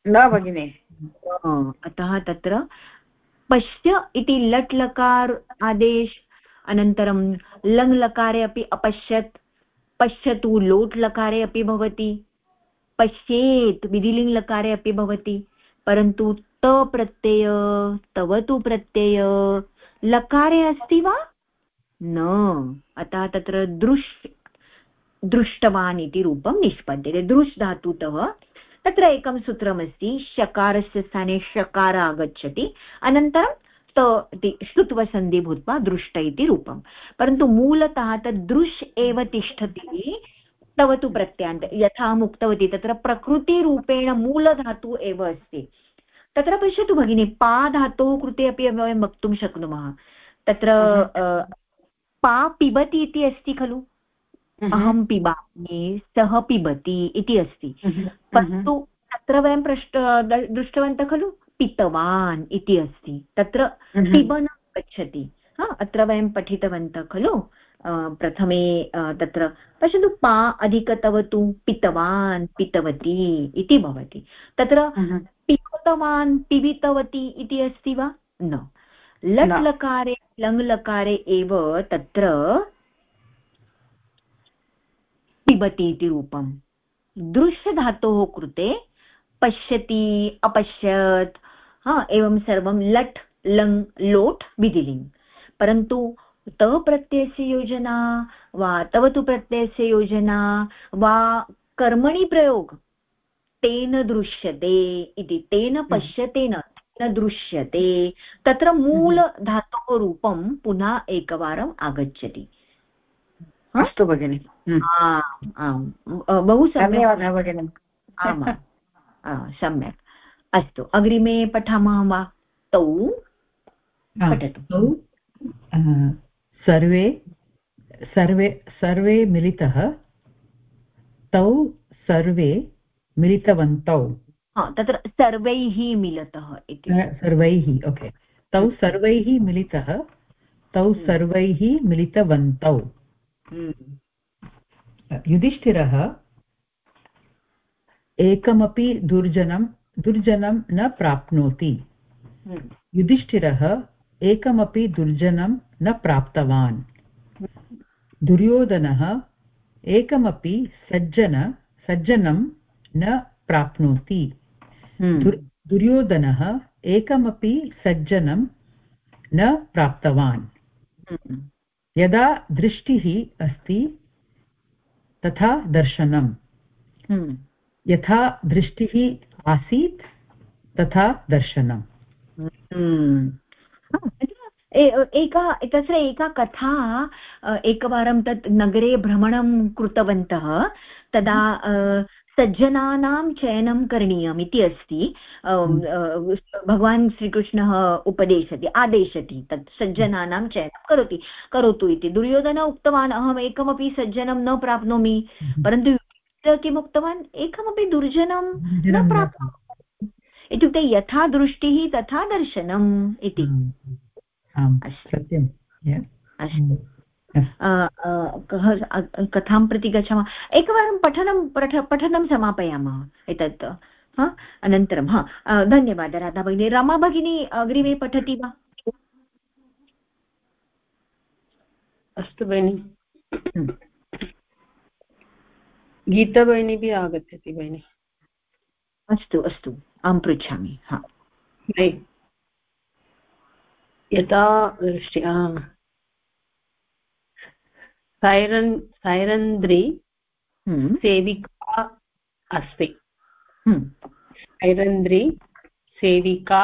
न भगिनि। अतः तत्र पश्य इति लट् लकार आदेश अनन्तरं लङ् लकारे अपि अपश्यत्, पश्यतु लोट् लकारे अपि भवति, पश्येत् विधिलिङ्ग्लकारे अपि भवति, परन्तु त प्रत्यय, तव तु प्रत्यय, लकारे अस्ति वा? न। अतः तत्र दृश्, दृष्टवान् इति रूपं निष्पद्यते। दृश् धातुतः तत्र एकं सूत्रमस्ति, शकारस्य स्थाने शकार आगच्छति, अनन्तरं त इति श्रुत्वसन्धि भूत्वा दृष्ट इति रूपं परन्तु मूलतः तद् दृश् एव तिष्ठति तव तु प्रत्यान्त यथा उक्तवती तत्र प्रकृतिरूपेण मूलधातु एव अस्ति। तत्र पश्यतु भगिनि पा धातोः कृते अपि वयं वक्तुं शक्नुमः। तत्र पा पिबति इति अस्ति खलु? अहं पिबामि सः पिबति इति अस्ति। परन्तु तत्र वयं पृष्ट दृष्टवन्तः खलु? पितवान् इति अस्ति। तत्र पिबन गच्छति अत्र वयं पठितवन्तः खलु? प्रथमे तत्र पश्यन्तु पा अधिकतवतु पितवान् पितवती इति भवति। तत्र पिबतवान् पिबितवती इति अस्ति वा? न। लट् लकारे लङ् लकारे एव तत्र पिबति इति रूपं दृश्यधातोः कृते पश्यति अपश्यत् हा एवं सर्वं लट् लङ् लोट् विधिलिङ् परन्तु तव प्रत्ययस्य योजना वा तव तु प्रत्ययस्य योजना वा कर्मणि प्रयोग तेन दृश्यते इति तेन हम्म। पश्यते न न दृश्यते तत्र मूलधातोः रूपं पुनः एकवारम् आगच्छति। अस्तु भगिनि। हम्म। बहु सम्यक्। आमां सम्यक्। अस्तु अग्रिमे पठामः वा? तौ पठतु। तौ सर्वे सर्वे सर्वे मिलितः तौ सर्वे मिलितवन्तौ। तत्र सर्वैः मिलितः इति। सर्वैः ओके। तौ सर्वैः मिलितः तौ हम्म। सर्वैः मिलितवन्तौ। हम्म। युधिष्ठिरः एकमपि दुर्जनं दुर्जनं न प्राप्नोति हम्म। युधिष्ठिरः एकमपि दुर्जनं न प्राप्तवान् दुर्योधनः एकमपि सज्जन सज्जनं न प्राप्नोति हम्म। दुर्योधनः एकमपि सज्जनं न प्राप्तवान् हम्म। यदा दृष्टिः अस्ति तथा दर्शनम् यथा दृष्टिः आसीत् तथा दर्शनम् हम्म। एका तत्र एका कथा एकवारं तत् नगरे भ्रमणं कृतवन्तः तदा सज्जनानां चयनं करणीयम् इति अस्ति भगवान् श्रीकृष्णः उपदेशति आदेशति तत् सज्जनानां चयनं करोति करोतु इति दुर्योधन उक्तवान् अहम् एकमपि सज्जनं न प्राप्नोमि हम्म। परन्तु किम् उक्तवान् एकमपि दुर्जनं न प्राप्नोति इत्युक्ते यथा दृष्टिः तथा दर्शनम् इति। अस्तु। कथां प्रति गच्छामः? एकवारं पठनं पठ पठनं समापयामः एतत्। हा? अनन्तरं हा। धन्यवादः राधा भगिनी रमा भगिनी अग्रिमे पठति वा? अस्तु भगिनि हम्म। गीता भगिनी आगच्छति भगिनि अस्तु अस्तु अहं पृच्छामि हा यथा सैरन् सैरन्द्री हम्म। सेविका अस्ति हम्म। सैरन्द्री सेविका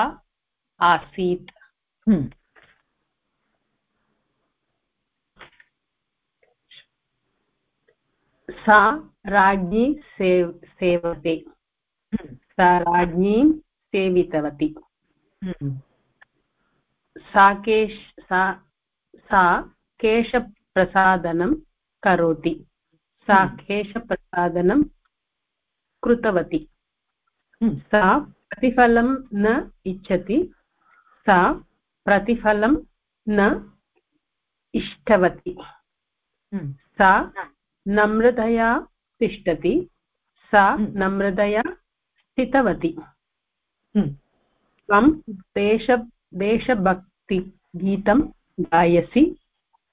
आसीत् हम्म। सा राज्ञी सेव, सेवते। सा राज्ञीं सेवितवती। सा केश, सा सा केशप्रसादनं करोति। सा केशप्रसादनं कृतवती। सा प्रतिफलं न इच्छति। सा प्रतिफलं न इष्टवती। सा नम्रतया तिष्ठति सा हम्म। नम्रतया स्थितवती। हम्म। त्वं देश देशभक्तिगीतं गायसि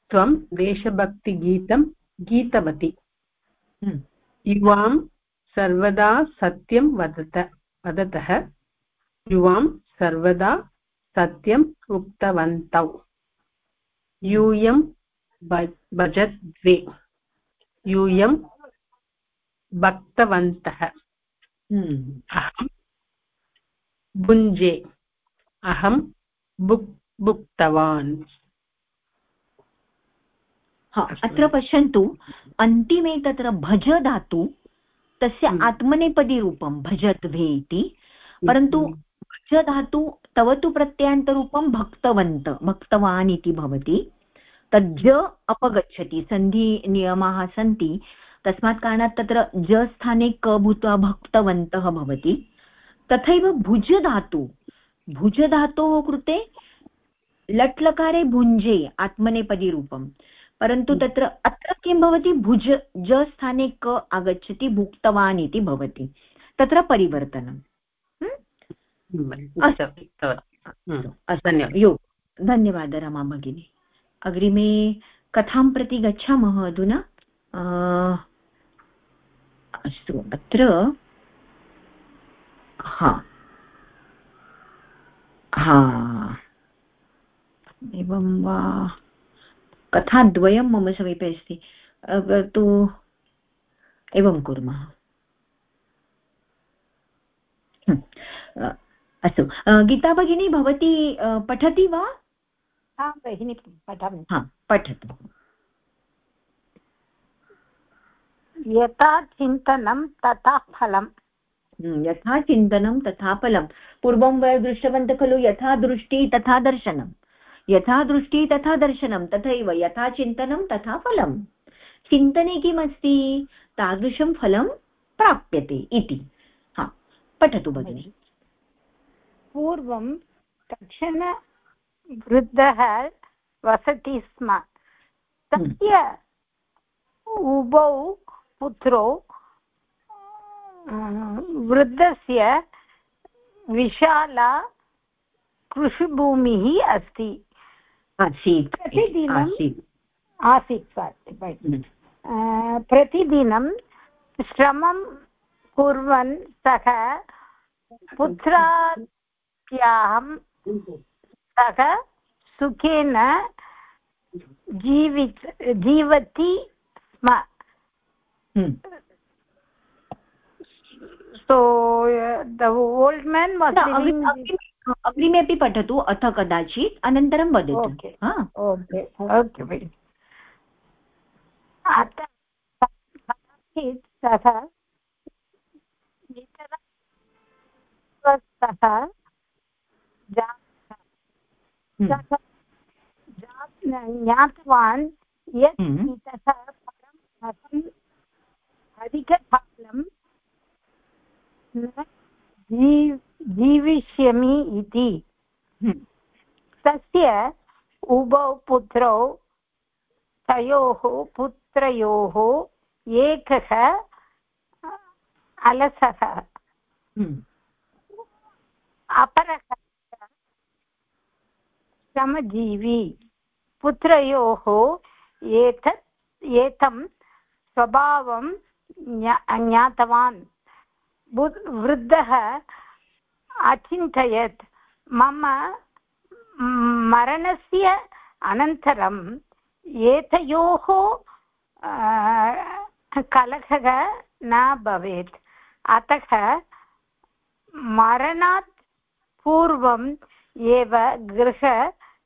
त्वं देशभक्तिगीतं गीतवती। युवां सर्वदा सत्यं वदत वदतः युवां सर्वदा सत्यम् उक्तवन्तौ। यूयं भजत् द्वे यूयं भक्तवन्तः। अहं भुञ्जे। अहं बुक् भुक्तवान्। अत्र पश्यन्तु अन्तिमे तत्र भज धातु तस्य हम्म। आत्मनेपदीरूपं भजद्भे इति। परन्तु भज धातु तव तु प्रत्ययान्तरूपं भक्तवन्त भक्तवान् इति भवति। तज्ज अपगच्छति सन्धिनियमाः सन्ति। तस्मात् कारणात् तत्र ज स्थाने क भूत्वा भक्तवन्तः भवति। तथैव भुज धातु भुज धातोः कृते लट्लकारे भुञ्जे आत्मनेपदीरूपं परन्तु हम्म। तत्र अत्र किं भवति? भुज ज स्थाने क आगच्छति भुक्तवान् इति भवति। तत्र परिवर्तनम् हम्म। हम्म। यो धन्यवादः रमा भगिनी। अग्रिमे कथां प्रति गच्छामः अधुना? अस्तु अत्र हा हा एवं वा कथाद्वयं मम समीपे अस्ति तु एवं कुर्मः। अस्तु गीता भगिनी भवती पठति वा? आं भगिनि पठामि। हा पठतु। यथा चिन्तनं तथा फलम्। यथा चिन्तनं तथा फलं पूर्वं वयं दृष्टवन्तः खलु यथा दृष्टि तथा दर्शनं यथा दृष्टि तथा दर्शनं तथैव यथा चिन्तनं तथा फलं चिन्तने किमस्ति? तादृशं फलं प्राप्यते इति। हा पठतु भगिनि। पूर्वं कश्चन वृद्धः वसति स्म। तस्य उभौ पुत्रौ वृद्धस्य विशाला कृषिभूमिः अस्ति। आसीत्। प्रतिदिनम् आसीत्। हम्म। प्रतिदिनं श्रमं कुर्वन् सः पुत्राभ्यां सः सुखेन जीवि जीवति स्म। सो द ओल्ड् मेन् अग्रिमेपि पठतु अथ कदाचित् अनन्तरं वदतु ओके ओके सः ज्ञातवान् यत्। इतः परम् अहम् अधिककालं न जीविष्यामि इति हम्म। तस्य उभौ पुत्रौ तयोः पुत्रयोः एकः अलसः हम्म। अपरः श्रमजीवी पुत्रयोः एतत् एतं स्वभावं ज्ञातवान्। वृद्धः अचिन्तयत्, मम मरणस्य अनन्तरम् एतयोः कलहः न भवेत्। अतः मरणात् पूर्वम् एव गृहक्षेत्रादीनां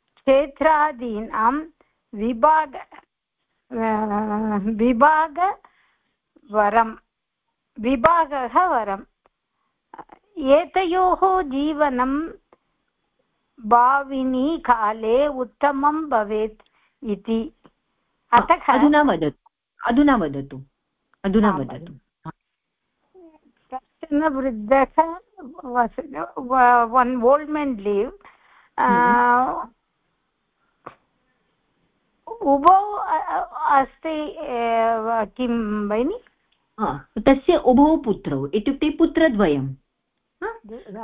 विभाग विभागवरं विभागः वरम् एतयोः जीवनं भाविनी काले उत्तमं भवेत् इति। अतः अधुना वदतु अधुना वदतु अधुना वदतु। कश्चन वृद्धः वन् ओल्ड् मेन् लिव् उभौ अस्ति किं भगिनि? तस्य उभौ पुत्रौ इत्युक्ते पुत्रद्वयं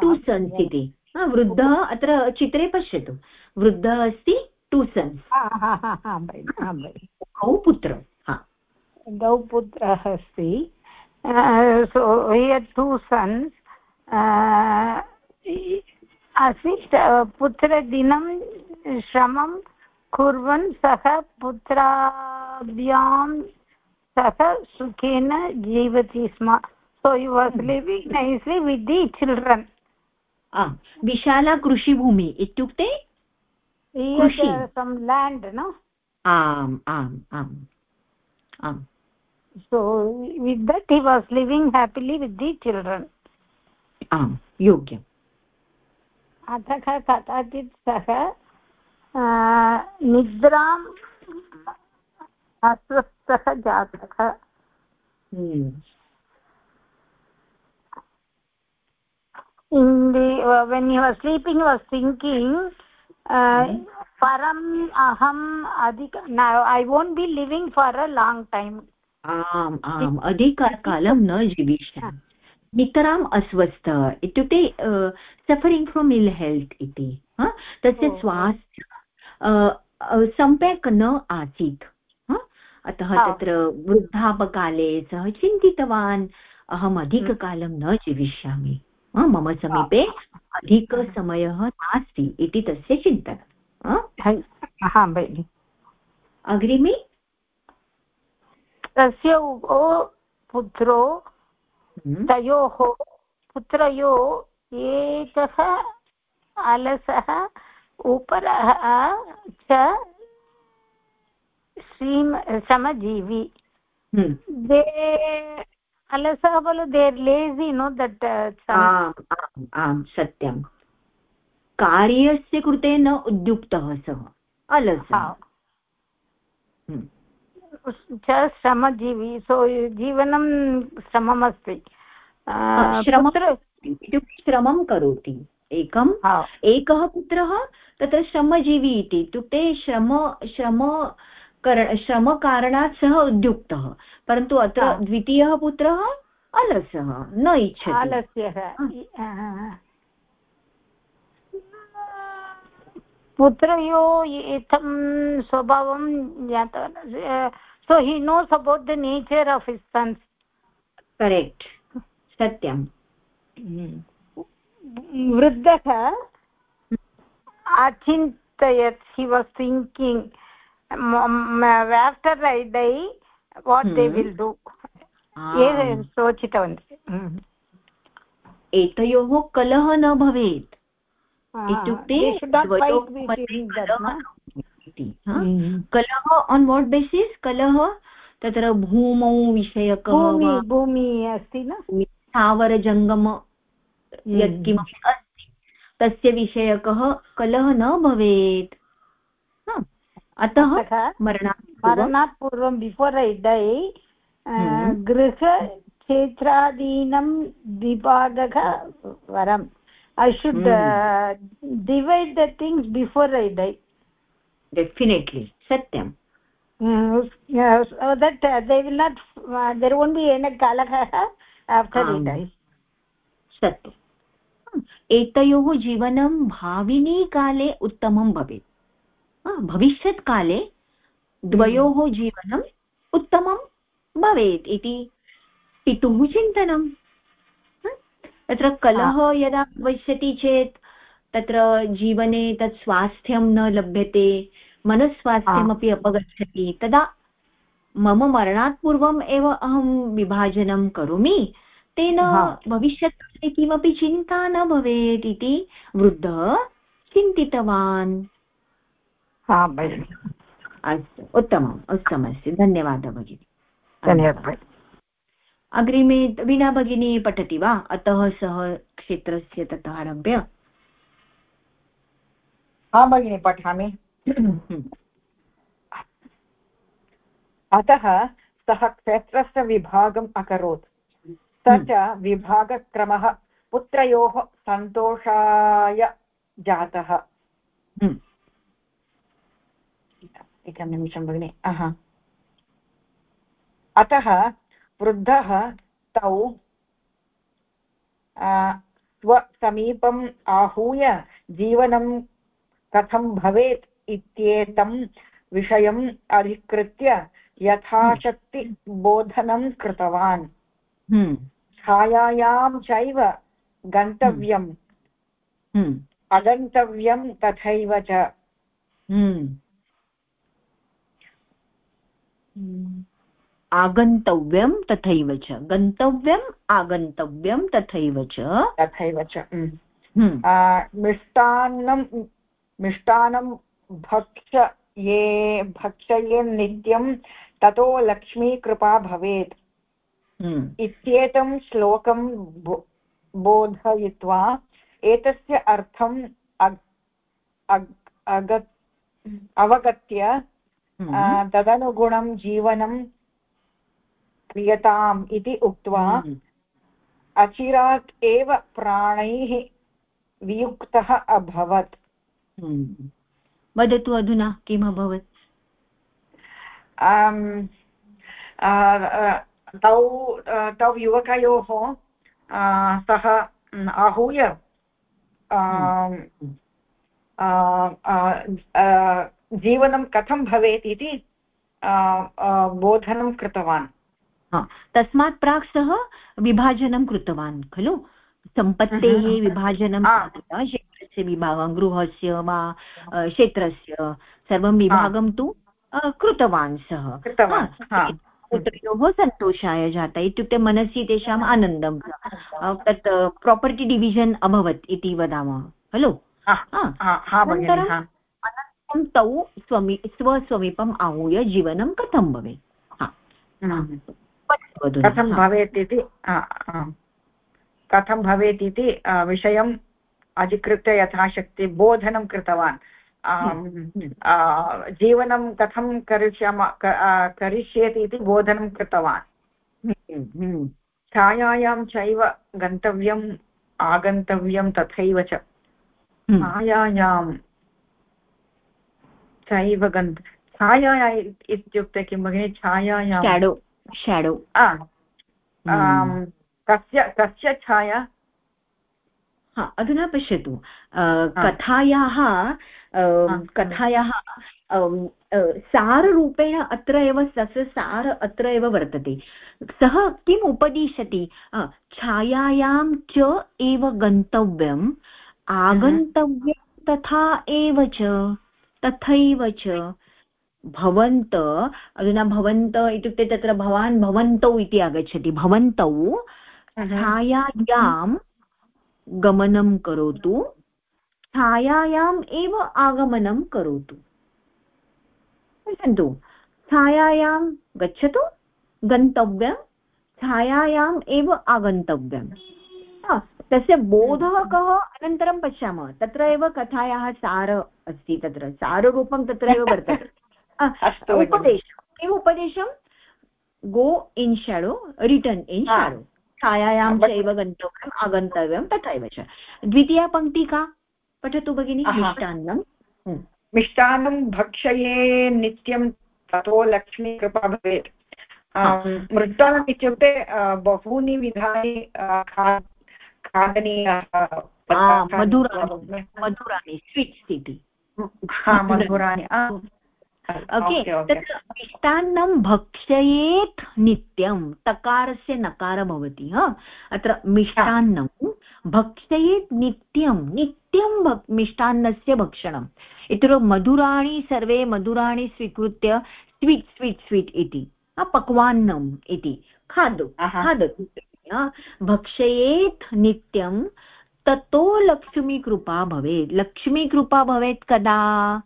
टु सन्स् इति. वृद्धः अत्र चित्रे पश्यतु। वृद्धः अस्ति टु सन्स् उभौ पुत्रौ द्वौ पुत्रः अस्ति। सो हियर् टु सन्स् आसीत् पुत्रदिनं श्रमं कुर्वन् सः पुत्राभ्यां सः सुखेन जीवति स्म। So you was living nicely with the children विशाला कृषिभूमि इत्युक्ते सम् लेण्ड् न आम् आम् आम् आम् so with that he was living happily with the children. आम् योग्यम् अतः कदाचित् सः निद्राम् अस्वस्थः सः जातः। When you are sleeping you आर् परम् अहम् अधिक I won't be living for a long time आम् आम् अधिककालं न जीविष्यामि। नितराम् अस्वस्थः। इत्युक्ते सफरिङ्ग् फ्रोम् इल् हेल्त् इति तस्य स्वास्थ्य सम्यक् न आसीत्। अतः तत्र वृद्धापकाले सः चिन्तितवान् अहम् अधिककालं न जीविष्यामि। मम समीपे अधिकसमयः नास्ति इति तस्य चिन्तनम्। भगिनि। अग्रिमे? तस्य उभो पुत्रो हम्म। तयोः पुत्रयो एकः अलसः उपरः च श्रीम श्रमजीवी दे अलसः खलु देर् लेसि नो दट् आम् सत्यं कार्यस्य कृते न उद्युक्तः सः अलसः च श्रमजीवी सो जीवनं श्रममस्ति श्रमं करोति एकम् एकः पुत्रः तत्र श्रमजीवी इति इत्युक्ते श्रम श्रम श्रमकारणात् सः उद्युक्तः परन्तु अत्र द्वितीयः पुत्रः अलसः न इच्छति। आलस्यः पुत्रयो एतं स्वभावं ज्ञातवान् so he knows about the nature of his sons. Correct. सत्यं वृद्धः अचिन्तयत् he was thinking. After die what they will do सोचितवन्तः एतयोः कलह न भवेत्. इत्युक्ते कलह आन् वाट् बेसिस् कलह तत्र भूमौ विषयकः भूमि अस्ति न? स्थावरजङ्गम यत्किमपि अस्ति तस्य विषयकः कलह न भवेत्. अतः मरणात् पूर्वं बिफोर् ऐ डै गृहक्षेत्रादीनं विभागः वरम् I should divide the things before I die definitely सत्यं दट् सत्यम् एतयोः जीवनं भाविनी काले उत्तमं भवेत् भविष्यत्काले द्वयोः जीवनम् उत्तमं भवेत् इति पितुः चिन्तनम्। तत्र कलह यदा भविष्यति चेत् तत्र जीवने तत् स्वास्थ्यं न लभ्यते मनस्वास्थ्यमपि अपगच्छति तदा मम मरणात् पूर्वम् एव अहं विभाजनं करोमि। तेन भविष्यत्काले किमपि चिन्ता न भवेत् इति वृद्धः चिन्तितवान्। अस्तु उत्तमम् उत्तममस्ति. धन्यवादः भगिनि. धन्यवादः अग्रिमे वीणा भगिनी पठति वा? अतः सः क्षेत्रस्य ततः आरभ्य? हा भगिनि पठामि. अतः सः क्षेत्रस्य विभागम् अकरोत्। स च विभागक्रमः पुत्रयोः सन्तोषाय जातः। एकं निमिषं भगिनि अतः वृद्धः तौ स्वसमीपम् आहूय जीवनं कथं भवेत् इत्येतं विषयम् अधिकृत्य यथाशक्ति बोधनं कृतवान्। हम्म, छायायां चैव गन्तव्यम्। हम्म, अगन्तव्यं तथैव च। हम्म। आगन्तव्यं तथैव च। गन्तव्यम् आगन्तव्यं तथैव च। तथैव च मिष्टान्नं मिष्टान्नं भक्ष ये भक्षये नित्यं ततो लक्ष्मीकृपा भवेत्। इत्येतं श्लोकं बोधयित्वा एतस्य अर्थम् अग् अग् अवगत्य तदनुगुणं जीवनं क्रियताम् इति उक्त्वा हम्म। अचिरात् एव प्राणैः वियुक्तः अभवत् हम्म। वदतु अधुना किम् अभवत् तौ तौ युवकयोः सः आहूय जीवनं कथं भवेत् इति बोधनं कृतवान्। हा, तस्मात् प्राक् सः विभाजनं कृतवान् खलु? सम्पत्तेः Mhm. विभाजनं आ. कृत्वा क्षेत्रस्य विभागं गृहस्य वा क्षेत्रस्य सर्वं विभागं तु कृतवान् सः. पुत्रयोः सन्तोषाय जाता। इत्युक्ते मनसि तेषाम् आनन्दं तत् प्रापर्टि डिविजन् अभवत् इति वदामः खलु? हा, हा. हा, हा अनन्तरं हा तौ स्वमी स्वस्वमीपम् आहूय जीवनं कथं भवेत् कथं। भवेत् इति कथं भवेत् इति विषयम् अधिकृत्य यथाशक्ति बोधनं कृतवान्। जीवनं कथं करिष्याम करिष्येत् इति बोधनं कृतवान्। हम्म, हम्म, छायायां चैव गन्तव्यम् आगन्तव्यं तथैव च। हम्म। छायायां चैव गन्त छाया इत्युक्ते किं भगिनि छायायां शेडो शेडो हम्म। कस्य कस्य छाया? हा अधुना पश्यतु। अ, कथायाः अ, कथायाः अम, अ, साररूपेण अत्र एव तस्य सार अत्र एव वर्तते। सः किम् उपदिशति? छायायां च एव गन्तव्यम् आगन्तव्यं तथा एव च। तथैव च भवन्त अधुना भवन्त इत्युक्ते तत्र भवान् भवन्तौ इति आगच्छति। भवन्तौ छायायां गमनं करोतु। छायायाम् एव आगमनं करोतु। पश्यन्तु छायायां गच्छतु गन्तव्यं। छायायाम् एव आगन्तव्यं। तस्य बोधः कः अनन्तरं पश्यामः। तत्र एव कथायाः सार अस्ति तत्र। साररूपं तत्र एव वर्तते। उपदेशः किम् उपदेशं go in shadow return in. Shadow छायायां but- चैव गन्तव्यम् आगन्तव्यं तथैव च। द्वितीया पङ्क्ति का? पठतु भगिनि. मिष्टान्नं। हम्म. मिष्टान्नं भक्षये नित्यं ततो लक्ष्मीकृपा भवेत्। आम्, मृष्टान्नम् इत्युक्ते बहूनि विधानि खादनीयाः मधुराणि मधुराणि स्वीट्स् इति हा मधुराणि. ओके तत्र मिष्टान्नं भक्षयेत् नित्यं तकारस्य नकार भवति हा? अत्र मिष्टान्नं भक्षयेत् नित्यं नित्यं भक् मिष्टान्नस्य भक्षणम्. इत्युक्ते मधुराणि सर्वे मधुराणि स्वीकृत्य स्वीट् स्वीट् स्वीट् इति पक्वान्नम् इति. खादतु खादतु. भक्षयेत् नित्यं, ततो लक्ष्मीकृपा भवेत्। लक्ष्मीकृपा भवेत् कदा?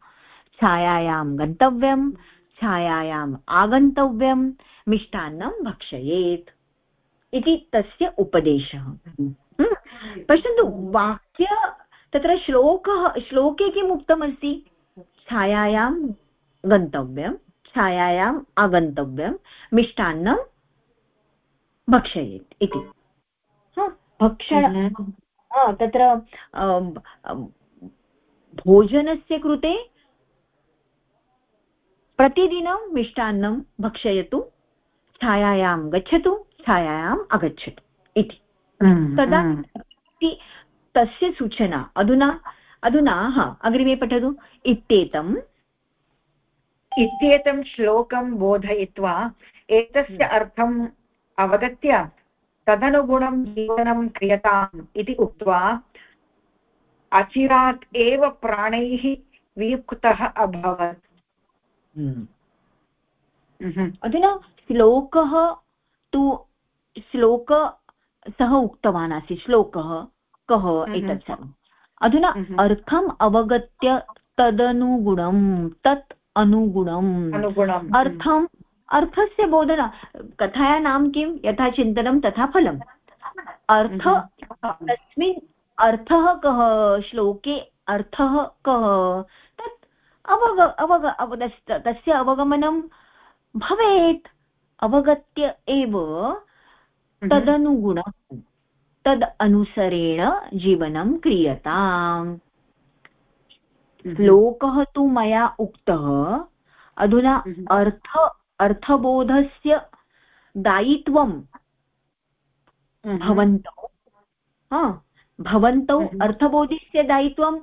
छायायां गन्तव्यं छायायाम् आगन्तव्यं, मिष्टान्नं भक्षयेत्। इति तस्य उपदेशः। हम्म। पश्यन्तु, वाक्य, तत्र श्लोकः, श्लोके किम् उक्तमस्ति? छायायां गन्तव्यं छायायाम् आगन्तव्यं, मिष्टान्नं भक्षयेत् इति। भक्षण हा, तत्र भोजनस्य कृते प्रतिदिनं मिष्टान्नं भक्षयतु छायायां गच्छतु छायायाम् आगच्छतु इति। तदा तस्य सूचना। अधुना अधुना हा अग्रिमे पठतु। इत्येतं इत्येतं श्लोकं बोधयित्वा एतस्य हम्म। अवगत्य तदनुगुणं जीवनं क्रियताम् इति उक्त्वा अचिरात् एव प्राणैः वियुक्तः अभवत्। अधुना श्लोकः तु श्लोक सः उक्तवान् आसीत् श्लोकः कः एतत् सर्वम् अधुना अर्थम् अवगत्य तदनुगुणं तत् अनुगुणम्। अर्थम् अर्थस्य बोधन कथाया नाम किं यथा चिन्तनं तथा फलम्। अर्थ तस्मिन् अर्थः कः श्लोके अर्थः कः? तत् अवग अवग तस्य अवगमनं भवेत् अवगत्य एव तदनुगुणं तद् अनुसरेण जीवनं क्रियताम्। श्लोकः तु मया उक्तः अधुना अर्थ अर्थबोधस्य दायित्वं भवन्तौ। भवन्तौ अर्थबोधस्य दायित्वं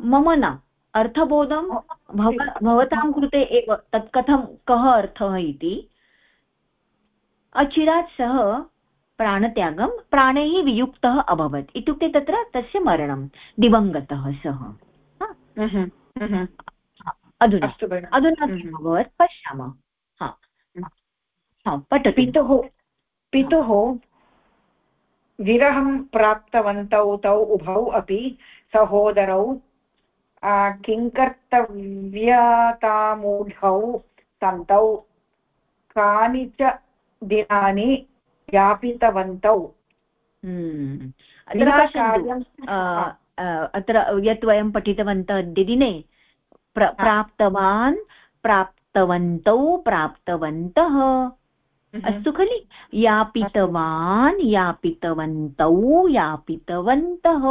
मम न अर्थबोधं भव भवतां कृते एव तत् कथं कः अर्थः इति। अचिरात् सः प्राणत्यागं प्राणैः वियुक्तः अभवत्। इत्युक्ते तत्र तस्य मरणं दिवङ्गतः सः। अधुना अधुना किम् अभवत्? पश्यामः। पठतु। पितुः पितुः विरहं प्राप्तवन्तौ तौ उभौ अपि सहोदरौ किङ्कर्तव्यतामूढौ सन्तौ कानि च दिनानि यापितवन्तौ। हम्म। अत्र यत् वयं पठितवन्तः दिने प्राप्तवान् प्राप्तवन्तौ प्राप्तवन्तः। अस्तु खलु। यापितवान् यापितवन्तौ यापितवन्तः।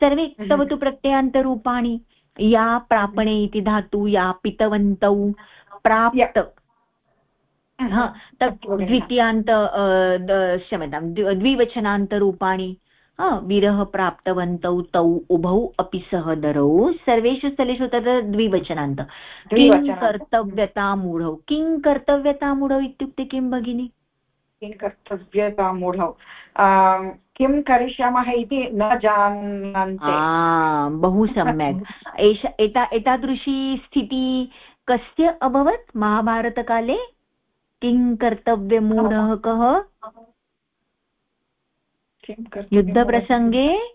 सर्वे तव तु प्रत्ययान्तरूपाणि। या प्रापणे इति धातु यापितवन्तौ प्राप्त। तत् द्वितीयान्त क्षम्यतां द्विवचनान्तरूपाणि। विरह प्राप्तवन्तौ तौ उभौ अपि सहदरौ सर्वेषु स्थलेषु तत्र द्विवचनान्त। किं कर्तव्यतामूढौ? किं कर्तव्यतामूढौ इत्युक्ते किं भगिनि? किं कर्तव्यतामूढौ? किं करिष्यामः इति न जानन्ति बहु सम्यक्। एष एता एतादृशी स्थितिः कस्य अभवत्? महाभारतकाले? किं कर्तव्यमूढः कः? युद्धप्रसङ्गे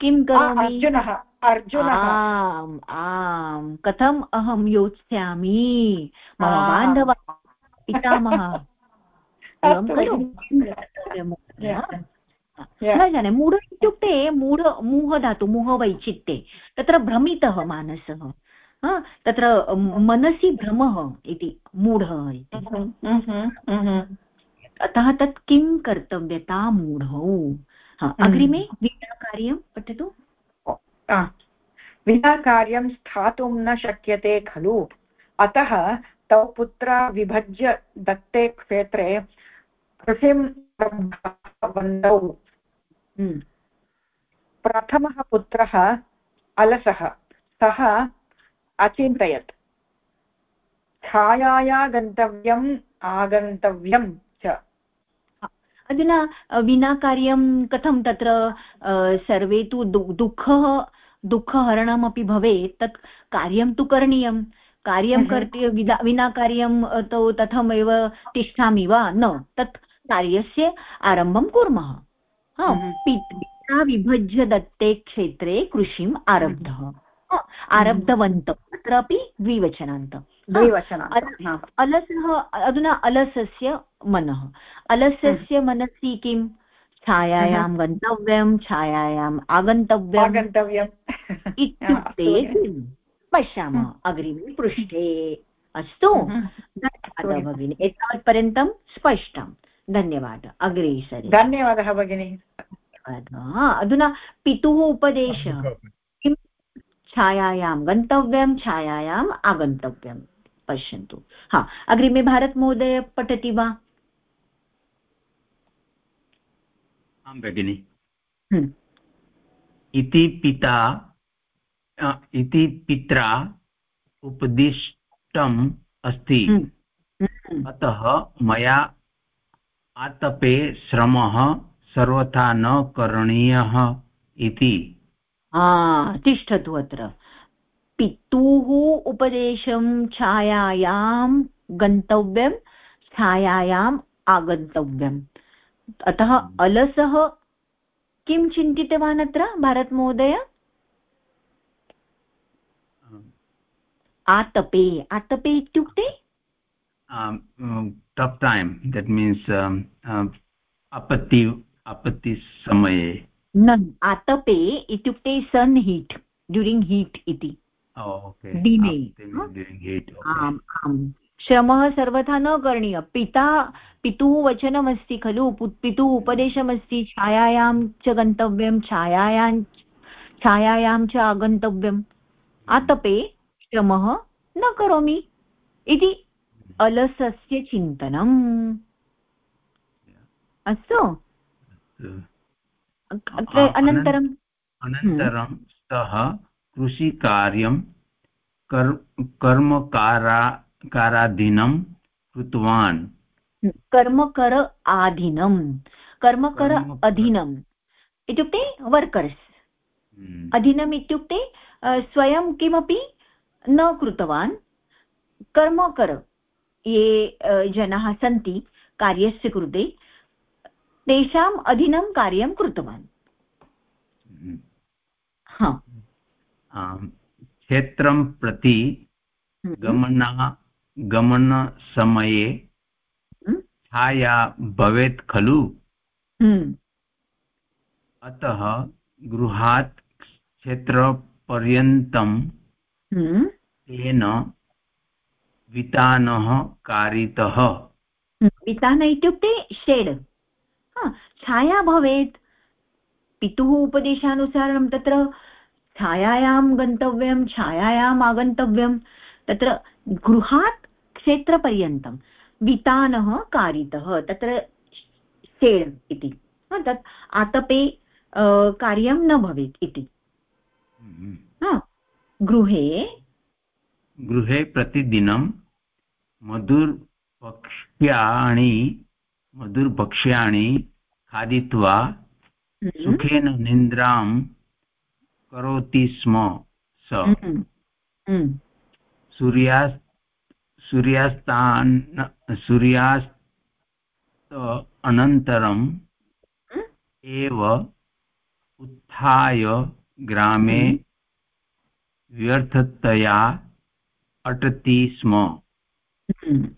किं करोमि? अर्जुनः अर्जुनः। आम् आम् कथम् अहं योत्स्यामि? मम बान्धवः पितामहः। एवं खलु न जाने मूढ इत्युक्ते मूढ मूह धातु मूहवैचित्ये तत्र भ्रमितः मानसः। तत्र मनसि भ्रमः इति मूढः इति। अतः तत् किं कर्तव्यता मूढौ? अग्रिमे विनाकार्यं पठतु। विनाकार्यं स्थातुं न शक्यते खलु। अतः तौ पुत्रा विभज्य दत्ते क्षेत्रे कृषिं बन्धौ हम्म। प्रथमः पुत्रः अलसः। सः अचिन्तयत्। छायाया गन्तव्यम् आगन्तव्यं अधुना विना कार्यं कथं तत्र सर्वे तु दुःखः दुःखहरणमपि भवेत् तत् कार्यं तु करणीयं। कार्यं कर्तव्य विना कार्यं तु तथमेव तिष्ठामि वा? न तत् कार्यस्य आरम्भं कुर्मः। पिता विभज्य दत्ते क्षेत्रे कृषिम् आरब्धः। आरब्धवन्तौ तत्रापि अलसः अधुना अलसस्य मनः। अलसस्य मनसि किं? छायायां गन्तव्यं छायायाम् आगन्तव्यम्। आगन्तव्यम्। इत्युक्ते पश्यामः अग्रिमे पृष्ठे। अस्तु। धन्यवादः भगिनि। एतावत्पर्यन्तं स्पष्टं। धन्यवादः। अग्रे सरि। धन्यवादः भगिनि। धन्यवादः। अधुना पितुः उपदेशः। किं? छायायां गन्तव्यं छायायाम् आगन्तव्यं पश्यन्तु। हा अग्रिमे भारतमहोदय पठति वा? आं भगिनि। हम्म। इति पिता इति पित्रा उपदिश् कष्टम् अस्ति। हम्म। अतः मया आतपे श्रमः सर्वथा न करणीयः इति। तिष्ठतु अत्र। पितुः उपदेशं छायायां गन्तव्यं छायायाम् आगन्तव्यम्। अतः अलसः किं चिन्तितवान् अत्र भारतमहोदय? आतपे। आतपे इत्युक्ते? टफ् टैम् देट् मीन्स् अपत्ति अपत्तिसमये न आतपे इत्युक्ते सन् हीट् ड्यूरिङ्ग् हीट् इति। आम् आम्. श्रमः सर्वथा न करणीयः। पिता पितुः वचनमस्ति खलु। पितुः उपदेशमस्ति। छायायां च गन्तव्यं। छायायां छायायां च आगन्तव्यम्। आतपे श्रमः न करोमि। इति अलसस्य चिन्तनम्। अस्तु। अत्र अनन्तरं अनन्तरं सः कृषिकार्यं कर्मकारा काराधीनं कृतवान्। कर्मकर आधीनं। कर्मकर अधीनम् इत्युक्ते वर्कर्स् हम्म। अधीनम् इत्युक्ते स्वयं किमपि न कृतवान्। कर्मकर ये जनाः सन्ति कार्यस्य कृते तेषाम् अधीनं कार्यं कृतवान्। हम्म। क्षेत्रं प्रति हम्म। गमना गमनसमये हम्म? छाया भवेत् खलु हम्म। अतः गृहात् क्षेत्रपर्यन्तं? तेन वितानः कारितः वितान इत्युक्ते शेड् छाया भवेत् पितुः उपदेशानुसारं तत्र छायायां गन्तव्यं छायायाम् आगन्तव्यं तत्र गृहात् क्षेत्रपर्यन्तं वितानः कारितः तत्र सेड् इति तत् आतपे कार्यं न भवेत् इति हम्म। गृहे गृहे प्रतिदिनं मधुरभक्ष्याणि मधुरभक्ष्याणि खादित्वा हम्म। सुखेन निन्द्रां करोति स्म स। हम्म। सूर्यास् सूर्यास्तान् सूर्यास्त अनन्तरं एव उत्थाय ग्रामे व्यर्थतया अटति स्म।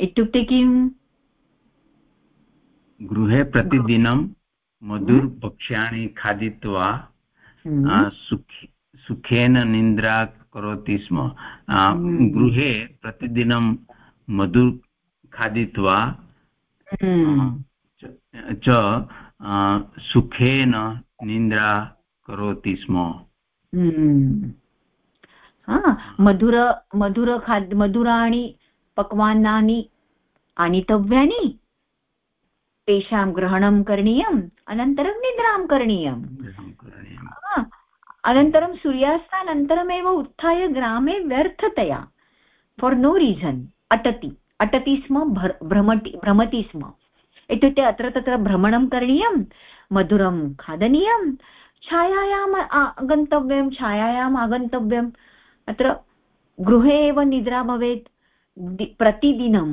इत्युक्ते किम्? गृहे प्रतिदिनं मधुरभक्ष्याणि खादित्वा सुखी सुखेन निन्द्रा करोति स्म हम्म। गृहे प्रतिदिनं मधु खादित्वा हम्म। च सुखेन निन्द्रा करोति स्म हम्म। मधुर मधुरखाद् मधुराणि पक्वान्नानि आनीतव्यानि तेषां ग्रहणं करणीयम् अनन्तरं निद्रां करणीयम् अनन्तरं सूर्यास्तानन्तरमेव उत्थाय ग्रामे व्यर्थतया फार् नो रीसन् अटति अटति स्म भ्रमति भ्रमति स्म इत्युक्ते अत्र तत्र भ्रमणं करणीयं मधुरं खादनीयं छायायाम् गन्तव्यं छायायाम् आगन्तव्यम् अत्र गृहे एव निद्रा भवेत् प्रतिदिनं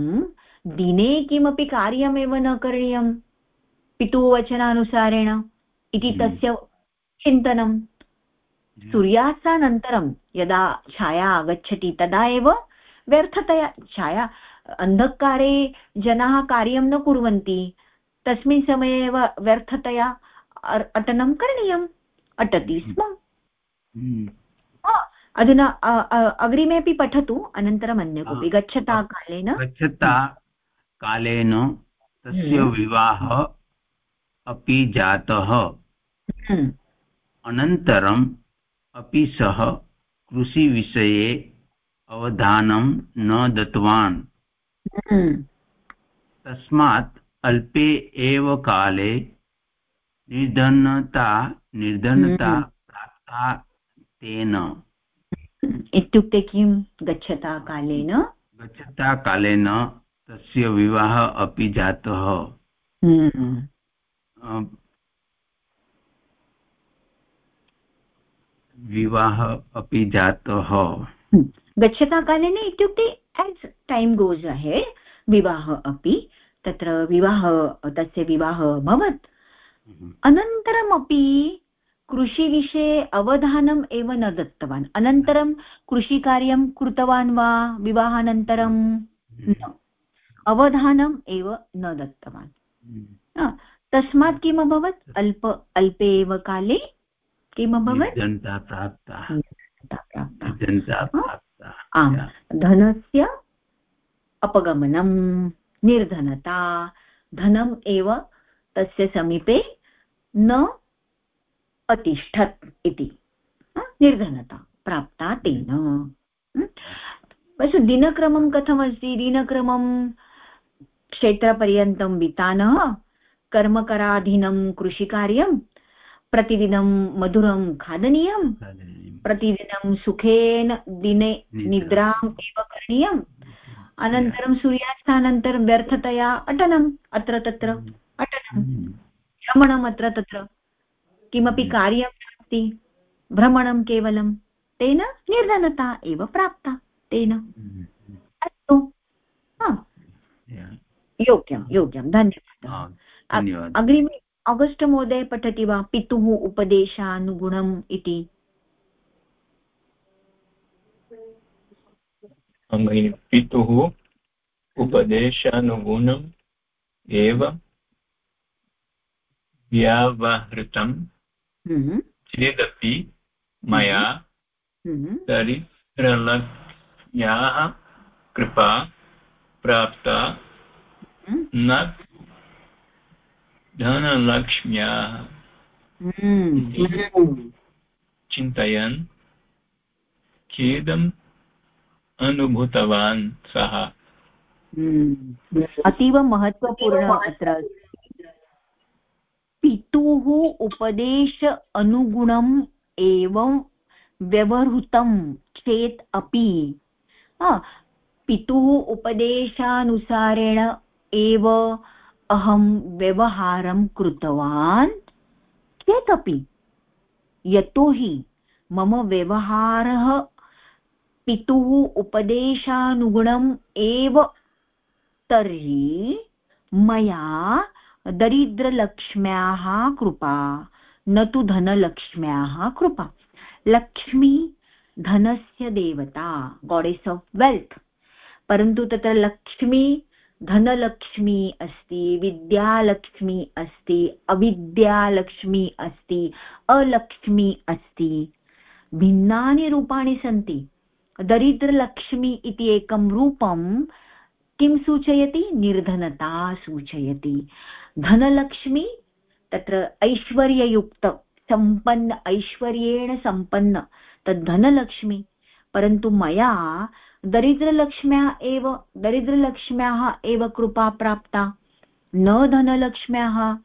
दिने किमपि कार्यमेव न करणीयं पितुः वचनानुसारेण इति हम्म। तस्य चिन्तनं सूर्यास्तानन्तरं यदा छाया आगच्छति तदा एव व्यर्थतया छाया अन्धकारे जनाः कार्यं न कुर्वन्ति। तस्मिन् समये एव व्यर्थतया अटनं करणीयम्। अटति हम्म। स्म। हम्म। अधुना अग्रिमेपि पठतु अनन्तरम् अन्य कोऽपि गच्छता कालेन। गच्छता कालेन तस्य हम्म। विवाहः अपि जातः। अनन्तरं अपि सः कृषिविषये अवधानं न दत्तवान्। हम्म। तस्मात् अल्पे एव काले निर्धनता निर्धनता हम्म। प्राप्ता तेन। इत्युक्ते किं? गच्छता कालेन? गच्छता कालेन तस्य विवाहः अपि जातः। विवाहः अपि जातः। गच्छता कालेन इत्युक्ते एस् टैम् गोस् अहे विवाहः अपि तत्र विवाह तस्य विवाहः अभवत्। अनन्तरमपि कृषिविषये अवधानम् एव न दत्तवान्। अनन्तरं कृषिकार्यं कृतवान् वा विवाहानन्तरं? न। अवधानम् एव न दत्तवान्। तस्मात् किम् अभवत् अल्प अल्पे एव काले किम् अभवत् आम्। धनस्य अपगमनं निर्धनता। धनम् एव तस्य समीपे न अतिष्ठत् इति। निर्धनता प्राप्ता तेन। पश्य दिनक्रमं कथमस्ति? दिनक्रमं क्षेत्रपर्यन्तं वितानः? कर्मकराधीनं कृषिकार्यं प्रतिदिनं मधुरं खादनीयं प्रतिदिनं सुखेन दिने निद्राम् एव करणीयम्। अनन्तरं सूर्यास्तानन्तरं व्यर्थतया अटनम् अत्र तत्र अटनं भ्रमणम् अत्र तत्र। किमपि कार्यं नास्ति। भ्रमणं केवलं तेन निर्धनता एव प्राप्ता तेन। अस्तु। योग्यं योग्यं। धन्यवादः। अग्रिमे आगस्ट् महोदय पठति वा पितुः उपदेशानुगुणम् इति पितुः उपदेशानुगुणम् एव व्यावहृतं हम्म। चेदपि मया दरिद्रलक्ष्याः हम्म। कृपा प्राप्ता हम्म। न धनलक्ष्म्याः चिन्तयन् खेदम् अनुभूतवान् सः अतीव महत्त्वपूर्ण अत्र पितुः उपदेश अनुगुणम् एवं व्यवहृतं चेत् अपि पितुः उपदेशानुसारेण एव अहं व्यवहारं कृतवान् चेदपि यतोहि मम व्यवहारः पितुः उपदेशानुगुणम् एव तर्हि मया दरिद्रलक्ष्म्याः कृपा, न तु धनलक्ष्म्याः कृपा। लक्ष्मी धनस्य देवता गोडेस् आफ् वेल्त् परन्तु तत्र लक्ष्मी धनलक्ष्मी अस्ति, विद्यालक्ष्मी अस्ति, अविद्यालक्ष्मी अस्ति, अलक्ष्मी अस्ति। भिन्नानि रूपाणि सन्ति। दरिद्रलक्ष्मी इति एकं रूपं किं सूचयति? निर्धनता सूचयति। धनलक्ष्मी तत्र ऐश्वर्ययुक्त, सम्पन्न, ऐश्वर्येण सम्पन्न, तद् धनलक्ष्मी। परन्तु मया दरिद्रलक्ष्म्या एव, दरिद्रलक्ष्म्याः एव कृपा प्राप्ता। न धनलक्ष्म्याः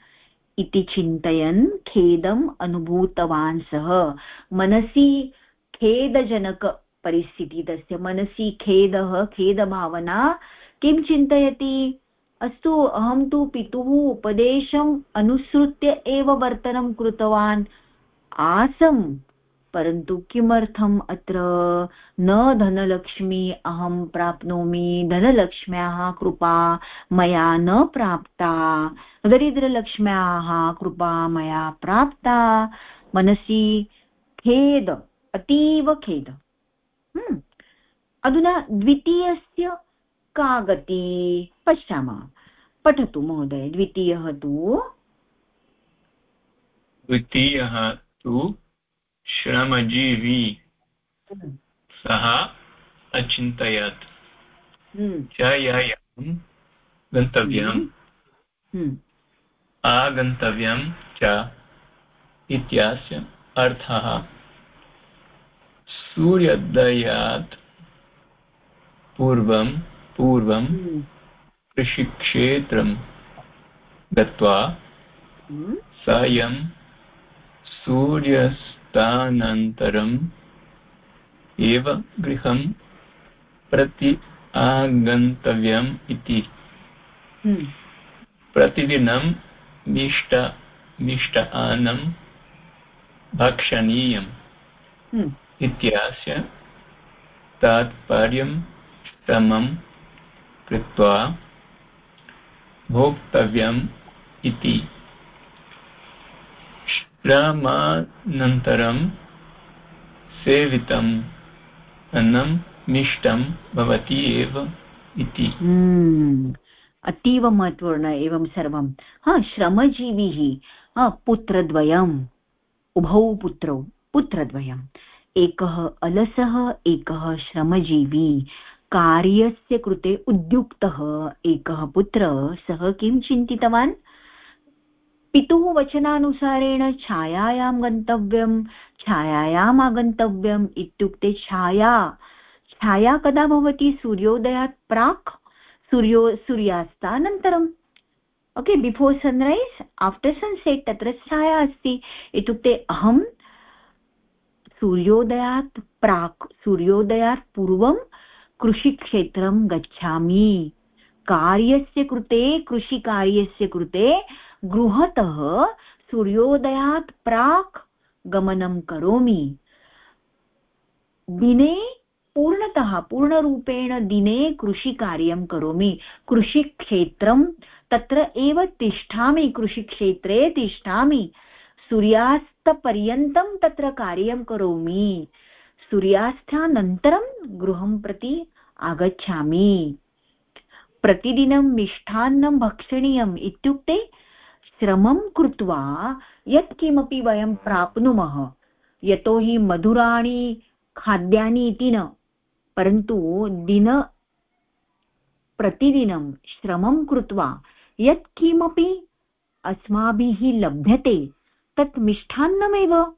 इति चिन्तयन् खेदम् अनुभूतवान् सः। मनसि खेदजनकपरिस्थितिः तस्य मनसि खेदः, खेदभावना किं चिन्तयति? अस्तु, अहं तु पितुः उपदेशम् अनुसृत्य एव वर्तनं कृतवान्। आसम्। परन्तु किमर्थम् अत्र न धनलक्ष्मी अहं प्राप्नोमि? धनलक्ष्म्याः कृपा मया न प्राप्ता। दरिद्रलक्ष्म्याः कृपा मया प्राप्ता। मनसि खेद, अतीव खेद। हम्म। अधुना द्वितीयस्य का गति? पश्यामः। पठतु महोदय, द्वितीयः तु? द्वितीयः तु श्रमजीवी सः अचिन्तयत् हम्म। चययां गन्तव्यम् हम्म। आगन्तव्यं च इत्यस्य अर्थः सूर्योदयात् पूर्वं पूर्वं हम्म। कृषिक्षेत्रं गत्वा। सायं सूर्यस्तानन्तरम् एव गृहं प्रति आगन्तव्यम् इति hmm. प्रतिदिनं मिष्ट मिष्टान्नं भक्षणीयम् hmm. इत्यस्य तात्पर्यं श्रमं कृत्वा भोक्तव्यम् इति श्रमानन्तरं सेवितम् अन्नं मिष्टं भवति एव इति। हम्म, अतीव महत्वपूर्ण एवं सर्वं। हा श्रमजीविः हा पुत्रद्वयम् उभौ पुत्रौ पुत्रद्वयम्। एकः अलसः एकः श्रमजीवी कार्यस्य कृते उद्युक्तः एकः पुत्र सः किं चिन्तितवान्? पितुः वचनानुसारेण छायायां गन्तव्यं, छायायाम् आगन्तव्यम् इत्युक्ते छाया। छाया कदा भवति? सूर्योदयात् प्राक् सूर्यो सूर्यास्तानन्तरम् okay, before sunrise, after sunset तत्र छाया अस्ति। इत्युक्ते अहं सूर्योदयात् प्राक्, सूर्योदयात् पूर्वं कृषिक्षेत्रं गच्छामि। कार्यस्य कृते, कृषिकार्यस्य कृते गृहतः सूर्योदयात् प्राक् गमनं करोमि। दिने पूर्णतः, पूर्णरूपेण दिने कृषिकार्यं करोमि। कृषिक्षेत्रं तत्र एव तिष्ठामि, कृषिक्षेत्रे तिष्ठामि। सूर्यास्तपर्यन्तं तत्र कार्यं करोमि। सूर्यास्तानन्तरं गृहं प्रति आगच्छामि। प्रतिदिनं मिष्टान्नं भक्षणीयम् इत्युक्ते श्रमं कृत्वा यत्किमपि वयं प्राप्नुमः। यतोहि मधुराणि खाद्यानि इति न, परन्तु दिन, प्रतिदिनं श्रमं कृत्वा यत्किमपि अस्माभिः लभ्यते, तत् मिष्टान्नमेव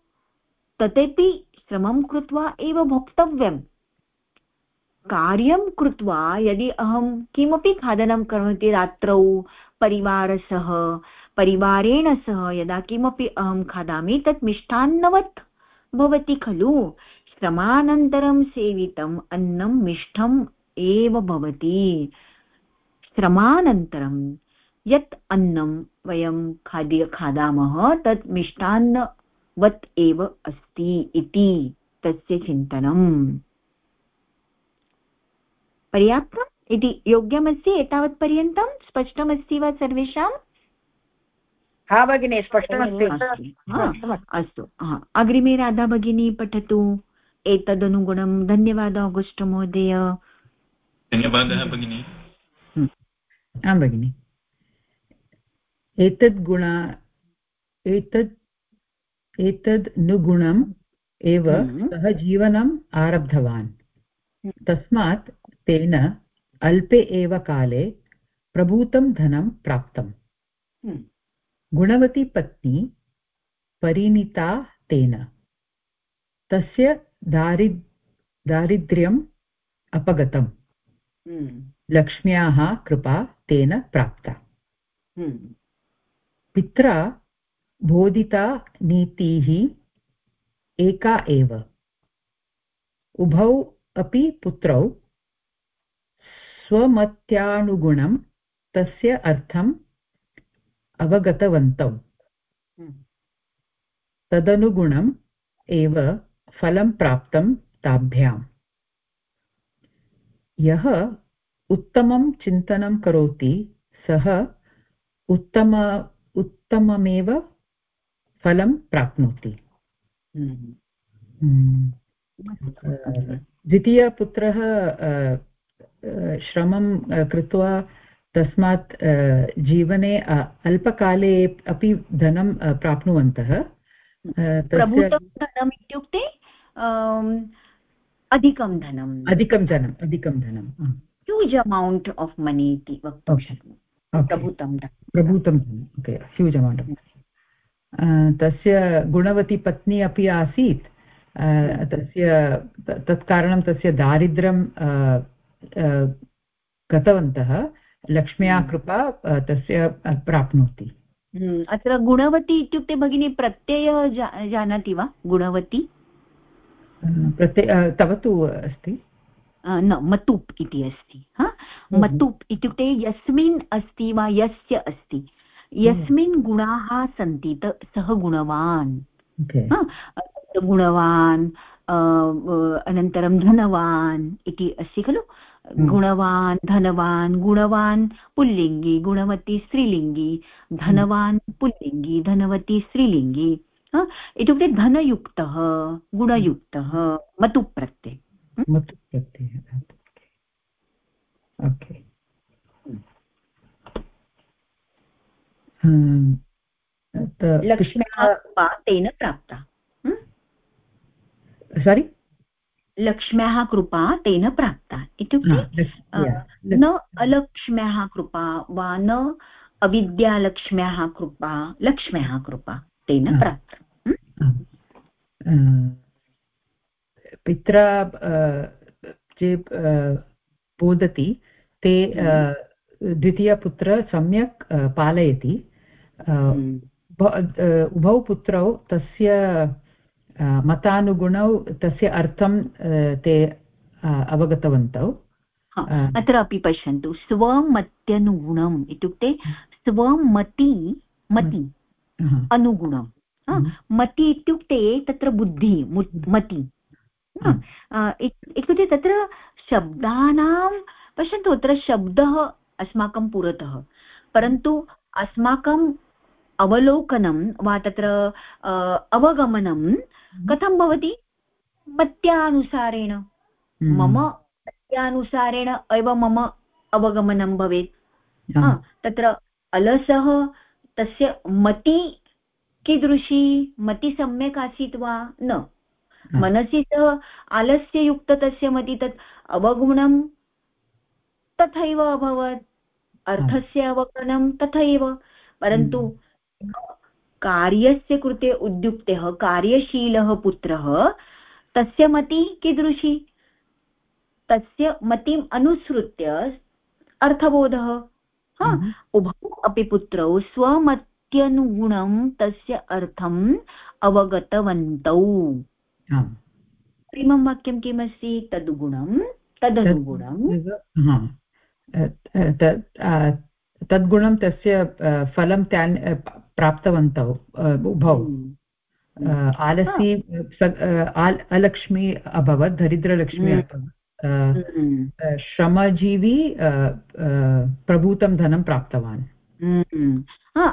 तदपि श्रमं कृत्वा एव भोक्तव्यम् कार्यं कृत्वा यदि अहं किमपि खादनं करोति रात्रौ, परिवारसह परिवारेण सह यदा किमपि अहं खादामि तत् मिष्टान्नवत् भवति खलु। श्रमानन्तरं सेवितम् अन्नं मिष्टम् एव भवति। श्रमानन्तरं यत् अन्नं वयं खाद्य खादामः तत् मिष्टान्न वत् एव अस्ति इति तस्य चिन्तनम्। पर्याप्तम्? इति योग्यमस्ति? एतावत्पर्यन्तं स्पष्टमस्ति वा सर्वेषाम्? हा भगिनि स्पष्टमस्ति। अस्तु अग्रिमे राधा भगिनी पठतु। एतदनुगुणं धन्यवादः आगस्ट् महोदय। धन्यवादः भगिनि। आं भगिनि। एतद् गुणा एतद् एतद् नुगुणम् एव हम्म। सः जीवनम् आरब्धवान्। हम्म। तस्मात् तेन अल्पे एव काले प्रभूतं धनं प्राप्तम्। हम्म। गुणवती पत्नी परिणिता तेन। तस्य दारि दारिद्र्यम् अपगतम्। हम्म। लक्ष्म्याः कृपा तेन प्राप्ता। पित्रा बोधिता नीतिः एका एव। उभौ अपि पुत्रौ। स्वमत्यानुगुणं तस्य अर्थम् अवगतवन्तौ। तदनुगुणम् एव फलं प्राप्तं ताभ्याम्। यः उत्तमं चिन्तनं करोति सः उत्तम उत्तममेव फलं प्राप्नोति। हम्म। द्वितीयपुत्रः श्रमं कृत्वा तस्मात् जीवने अल्पकाले अपि धनं प्राप्नुवन्तः। धनम् इत्युक्ते अधिकं धनम्। अधिकं धनम् अधिकं धनं ह्यूज् अमौण्ट् आफ् मनी इति वक्तुं शक्नुमः। प्रभूतं प्रभूतं धनम् ओके ह्यूज् अमौण्ट् आफ् तस्य गुणवती पत्नी अपि आसीत्। तस्य तत्कारणं तस्य दारिद्र्यं गतवन्तः। लक्ष्म्याः हम्म। कृपा तस्य प्राप्नोति। हम्म, अत्र गुणवती इत्युक्ते भगिनी प्रत्ययः जानाति वा? गुणवती? प्रत्यय तव तु अस्ति। न मतुप् इति अस्ति हा? मतुप् इत्युक्ते यस्मिन् अस्ति वा यस्य अस्ति? यस्मिन् गुणाः सन्ति त सः गुणवान्। गुणवान् अनन्तरं धनवान् इति अस्ति खलु? गुणवान् धनवान् गुणवान् पुल्लिङ्गि गुणवती स्त्रीलिङ्गि धनवान् पुल्लिङ्गि धनवती स्त्रीलिङ्गि इत्युक्ते धनयुक्तः गुणयुक्तः मतु प्रत्यय मतु प्रत्ययः ओके लक्ष्म्याः तेन प्राप्ता सारि लक्ष्म्याः कृपा तेन प्राप्ता। इत्युक्ते न अलक्ष्म्याः कृपा वा न अविद्यालक्ष्म्याः कृपा लक्ष्म्याः कृपा तेन प्राप्ता। पित्रा ये बोधति ते द्वितीयपुत्र सम्यक् पालयति। उभौ पुत्रौ तस्य मतानुगुणौ तस्य अर्थं ते अवगतवन्तौ अत्र अपि पश्यन्तु स्वमत्यनुगुणम् इत्युक्ते स्वमति मति अनुगुणं मति इत्युक्ते तत्र बुद्धि मति इत्युक्ते तत्र शब्दानां पश्यन्तु अत्र शब्दः अस्माकं पुरतः परन्तु अस्माकम् अवलोकनं वा तत्र अवगमनं कथं भवति? मत्यानुसारेण। मम मत्यानुसारेण एव मम अवगमनं भवेत्। तत्र अलसः तस्य मति कीदृशी? मति सम्यक् आसीत् वा? न। मनसि सः आलस्ययुक्त तस्य मति तत् अवगुणं तथैव अभवत्। अर्थस्य अवगमनं तथैव। परन्तु कार्यस्य कृते उद्युक्तः कार्यशीलः पुत्रः तस्य मतिः कीदृशी? तस्य मतिम् अनुसृत्य अर्थबोधः। हा हम्म। उभौ अपि पुत्रौ स्वमत्यनुगुणं तस्य अर्थम् अवगतवन्तौ। प्रेमं वाक्यं किमस्ति? तद्गुणं तदनुगुणं। तद्गुणं तस्य फलं त्यान् प्राप्तवन्तौ उभौ। हम्म। आलसी अलक्ष्मी अभवत् दरिद्रलक्ष्मी हम्म। अभवत्। हम्म। श्रमजीवी प्रभूतं धनं प्राप्तवान्।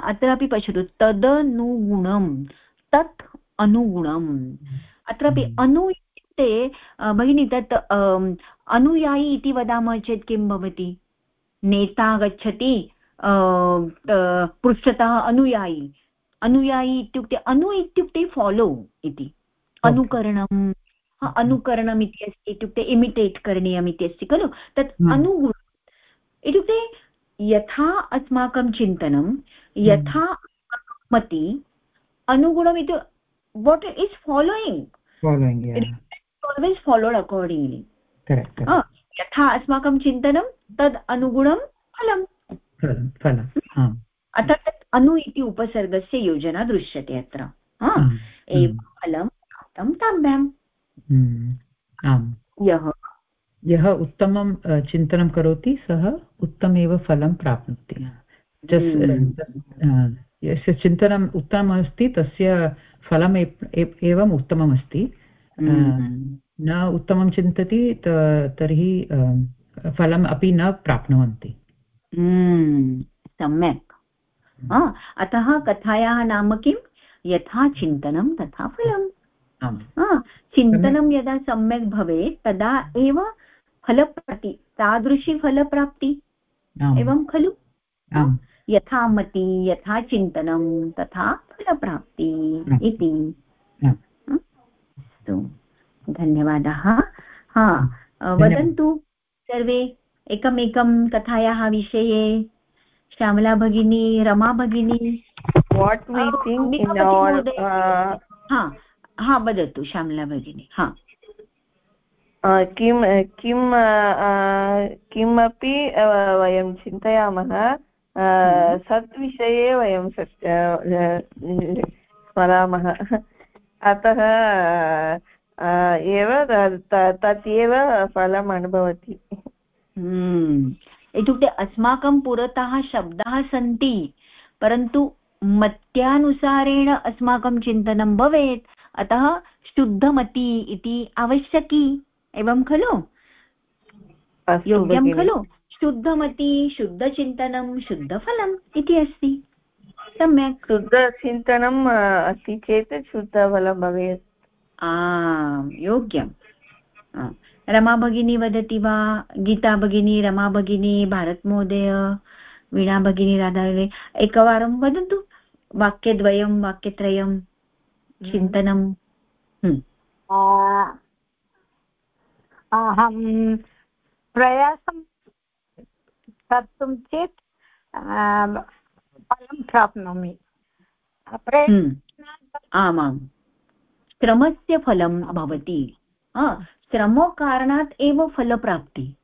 अत्रापि पश्यतु तदनुगुणं तत् अनुगुणम् अत्रापि अनु इत्युक्ते भगिनी तत् अनुयायी इति वदामः चेत् किं भवति? नेता गच्छति पृष्ठतः अनुयायी। अनुयायी इत्युक्ते अनु इत्युक्ते फालो इति। अनुकरणम्। अनुकरणम् इति अस्ति इत्युक्ते इमिटेट् करणीयम् इति अस्ति खलु? तत् अनुगुणम् इत्युक्ते यथा अस्माकं चिन्तनं यथा मति अनुगुणम् इति what is following always followed accordingly यथा अस्माकं चिन्तनं तद् अनुगुणं फलम्। अतः तत् अनु इति उपसर्गस्य योजना दृश्यते अत्र एवं फलं प्राप्तं ताभ्याम् हम्म, यः। यः उत्तमं चिन्तनं करोति सः उत्तमेव फलं प्राप्नोति। हम्म। यस्य चिन्तनम् उत्तमम् अस्ति तस्य फलम् एवम् उत्तममस्ति। हम्म। न उत्तमं चिन्तति तर्हि फलम् अपि न प्राप्नुवन्ति। हम्म, सम्यक्। अतः कथायाः नाम किं? यथा चिन्तनं तथा फलम्। चिन्तनं यदा सम्यक् भवेत् तदा एव फलप्राप्ति तादृशी फलप्राप्ति। एवं खलु? यथा मति यथा चिन्तनं तथा फलप्राप्ति इति। अस्तु। धन्यवादः। हा वदन्तु सर्वे। एकमेकं कथायाः विषये। श्यामला भगिनी रमा भगिनी। वाट् वी थिङ्क् हा हा वदतु श्यामला भगिनी हा। किं किं किमपि वयं चिन्तयामः हम्म। सद्विषये वयं स्मरामः। अतः एव तत् एव फलम् अनुभवति। इत्युक्ते अस्माकं पुरतः शब्दाः सन्ति परन्तु मत्यानुसारेण अस्माकं चिन्तनं भवेत्। अतः शुद्धमती इति आवश्यकी। एवं खलु? योग्यं खलु? शुद्धमती शुद्धचिन्तनं शुद्धफलम् इति अस्ति। सम्यक्। शुद्धचिन्तनम् अस्ति चेत् शुद्धफलं भवेत्। आम् योग्यं रमा भगिनी वदति वा गीता भगिनी रमा भगिनी भारतमहोदय वीणा भगिनी राधा एकवारं वदतु वाक्यद्वयं वाक्यत्रयं हम्म। चिन्तनं हम्म। अहं प्रयासं कर्तुं चेत् फलं प्राप्नोमि हम्म। आमाम् श्रमस्य फलं भवति श्रमकारणात् एव फलप्राप्ति।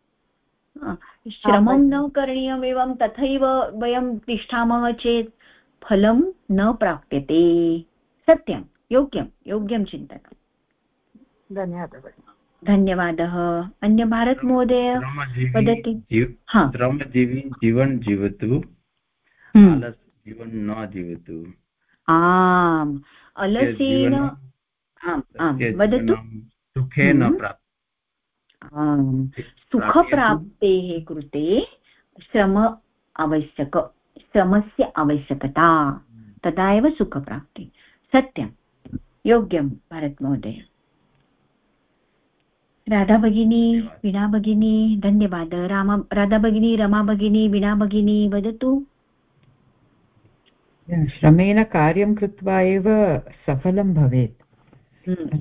श्रमं न करणीयम् एवं तथैव वयं तिष्ठामः चेत् फलं न प्राप्यते। सत्यं योग्यं योग्यं चिन्तनं धन्यवादः धन्यवादः। अन्य भारत वदति। श्रमजीवी जीवन जीवतु। हम्म। जीवन न जीवतु। आम्। अलसेन आम् आम् वदतु। सुखेन हम्म। सुखप्राप्तेः कृते श्रम आवश्यक श्रमस्य आवश्यकता तदा एव सुखप्राप्ति। सत्यं। योग्यं भारतमहोदय। राधा भगिनी वीणा भगिनी धन्यवादः। राम राधा भगिनी रमा भगिनी वीणा भगिनी वदतु। श्रमेण कार्यं कृत्वा एव सफलं भवेत्। हम्म,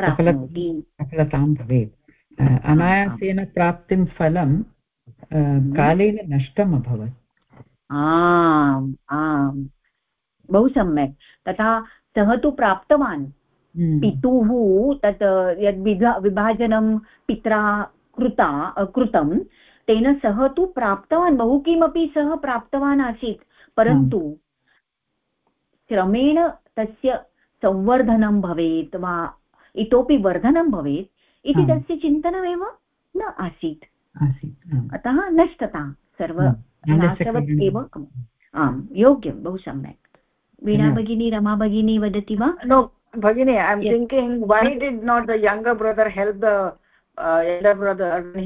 सफलतां भवेत्। अनायासेन प्राप्तिं फलं हम्म। कालेन नष्टम् अभवत्। आम् आम्। बहु सम्यक्। तथा सः तु प्राप्तवान्। हम्म। पितुः तत् यद् विभाजनं पित्रा कृता कृतं तेन सः तु प्राप्तवान्। बहु किमपि सः प्राप्तवान् आसीत्। परन्तु श्रमेण तस्य संवर्धनं भवेत् वा इतोपि वर्धनं भवेत् इति तस्य चिन्तनमेव न आसीत्। अतः नष्टता सर्व नाशवत् एव आम् योग्यं बहु सम्यक्। वीणा भगिनी रमा भगिनी वदति वा? नो भगिनी I am thinking why did not the younger brother help brother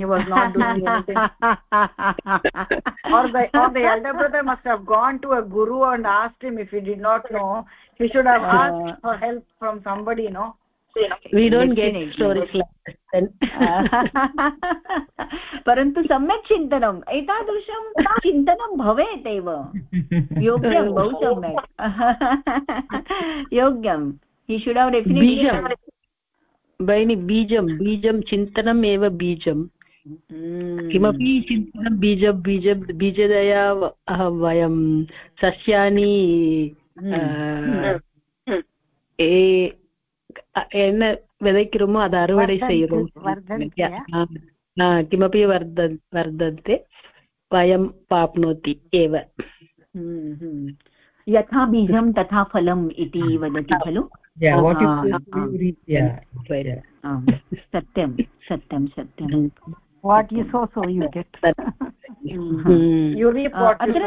must go to and asked him if you did not know he should help from somebody no we don't get stories like that परन्तु सम्यक् चिन्तनम् एतादृशं चिन्तनं भवेत् एव। योग्यं बहु सम्यक् योग्यं हि शुड् हव् डेफिनेट्लि भगिनि बीजं बीजं चिन्तनम् एव बीजं किमपि चिन्तनं बीजं बीजं बीजदया वयं सस्यानि என்ன விதைக்கிறோமோ அதை அறுவடை செய்கிறோம் किमपि वर्ध वर्धन्ते वयं प्राप्नोति एव यथा बीजं तथा फलम् इति वदति खलु सत्यं सत्यं सत्यं what you so so you get अत्र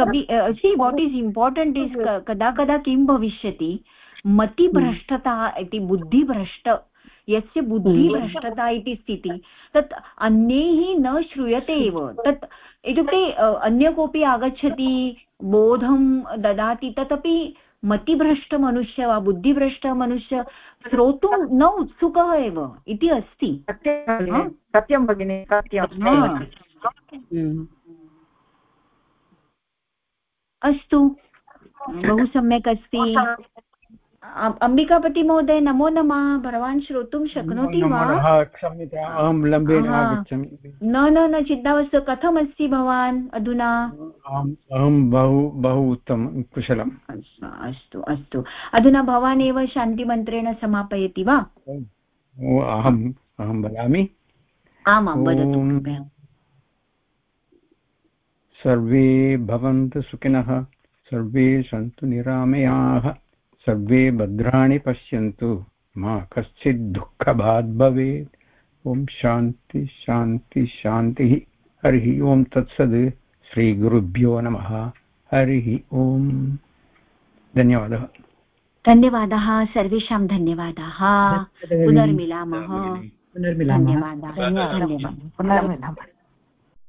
कवि see what is important is कदा कदा किं भविष्यति मतिभ्रष्टता इति बुद्धिभ्रष्ट यस्य बुद्धिभ्रष्टता इति स्थितिः तत् अन्यैः न श्रूयते एव। तत् इत्युक्ते अन्य कोऽपि आगच्छति बोधं ददाति तदपि मतिभ्रष्टमनुष्य वा बुद्धिभ्रष्टमनुष्य श्रोतुं न उत्सुकः एव इति अस्ति। सत्यं भगिनि अस्तु। बहु सम्यक् अस्ति। अम्बिकापतिमहोदय नमो नमः भवान् श्रोतुं शक्नोति वा? अहं लम्बेन आगच्छामि। न न न चिन्ता मास्तु कथमस्ति भवान् अधुना? अहं बहु बहु उत्तमं कुशलम्। अस्तु अस्तु अधुना भवान् एव शान्तिमन्त्रेण समापयति वा? अहम् अहं वदामि। आमां वदतु सर्वे भवन्तु सुखिनः सर्वे सन्तु निरामयाः। सर्वे भद्राणि पश्यन्तु। मा कश्चित् दुःखभाग् भवेत्। ॐ शान्ति शान्ति शान्तिः। हरिः ओं तत्सद् श्रीगुरुभ्यो नमः। हरिः ओम्। धन्यवादः। धन्यवादः। सर्वेषां धन्यवादाः। पुनर्मिलामः। पुनर्मिलामः। धन्यवादाः। धन्यवादः। पुनर्मिलामः।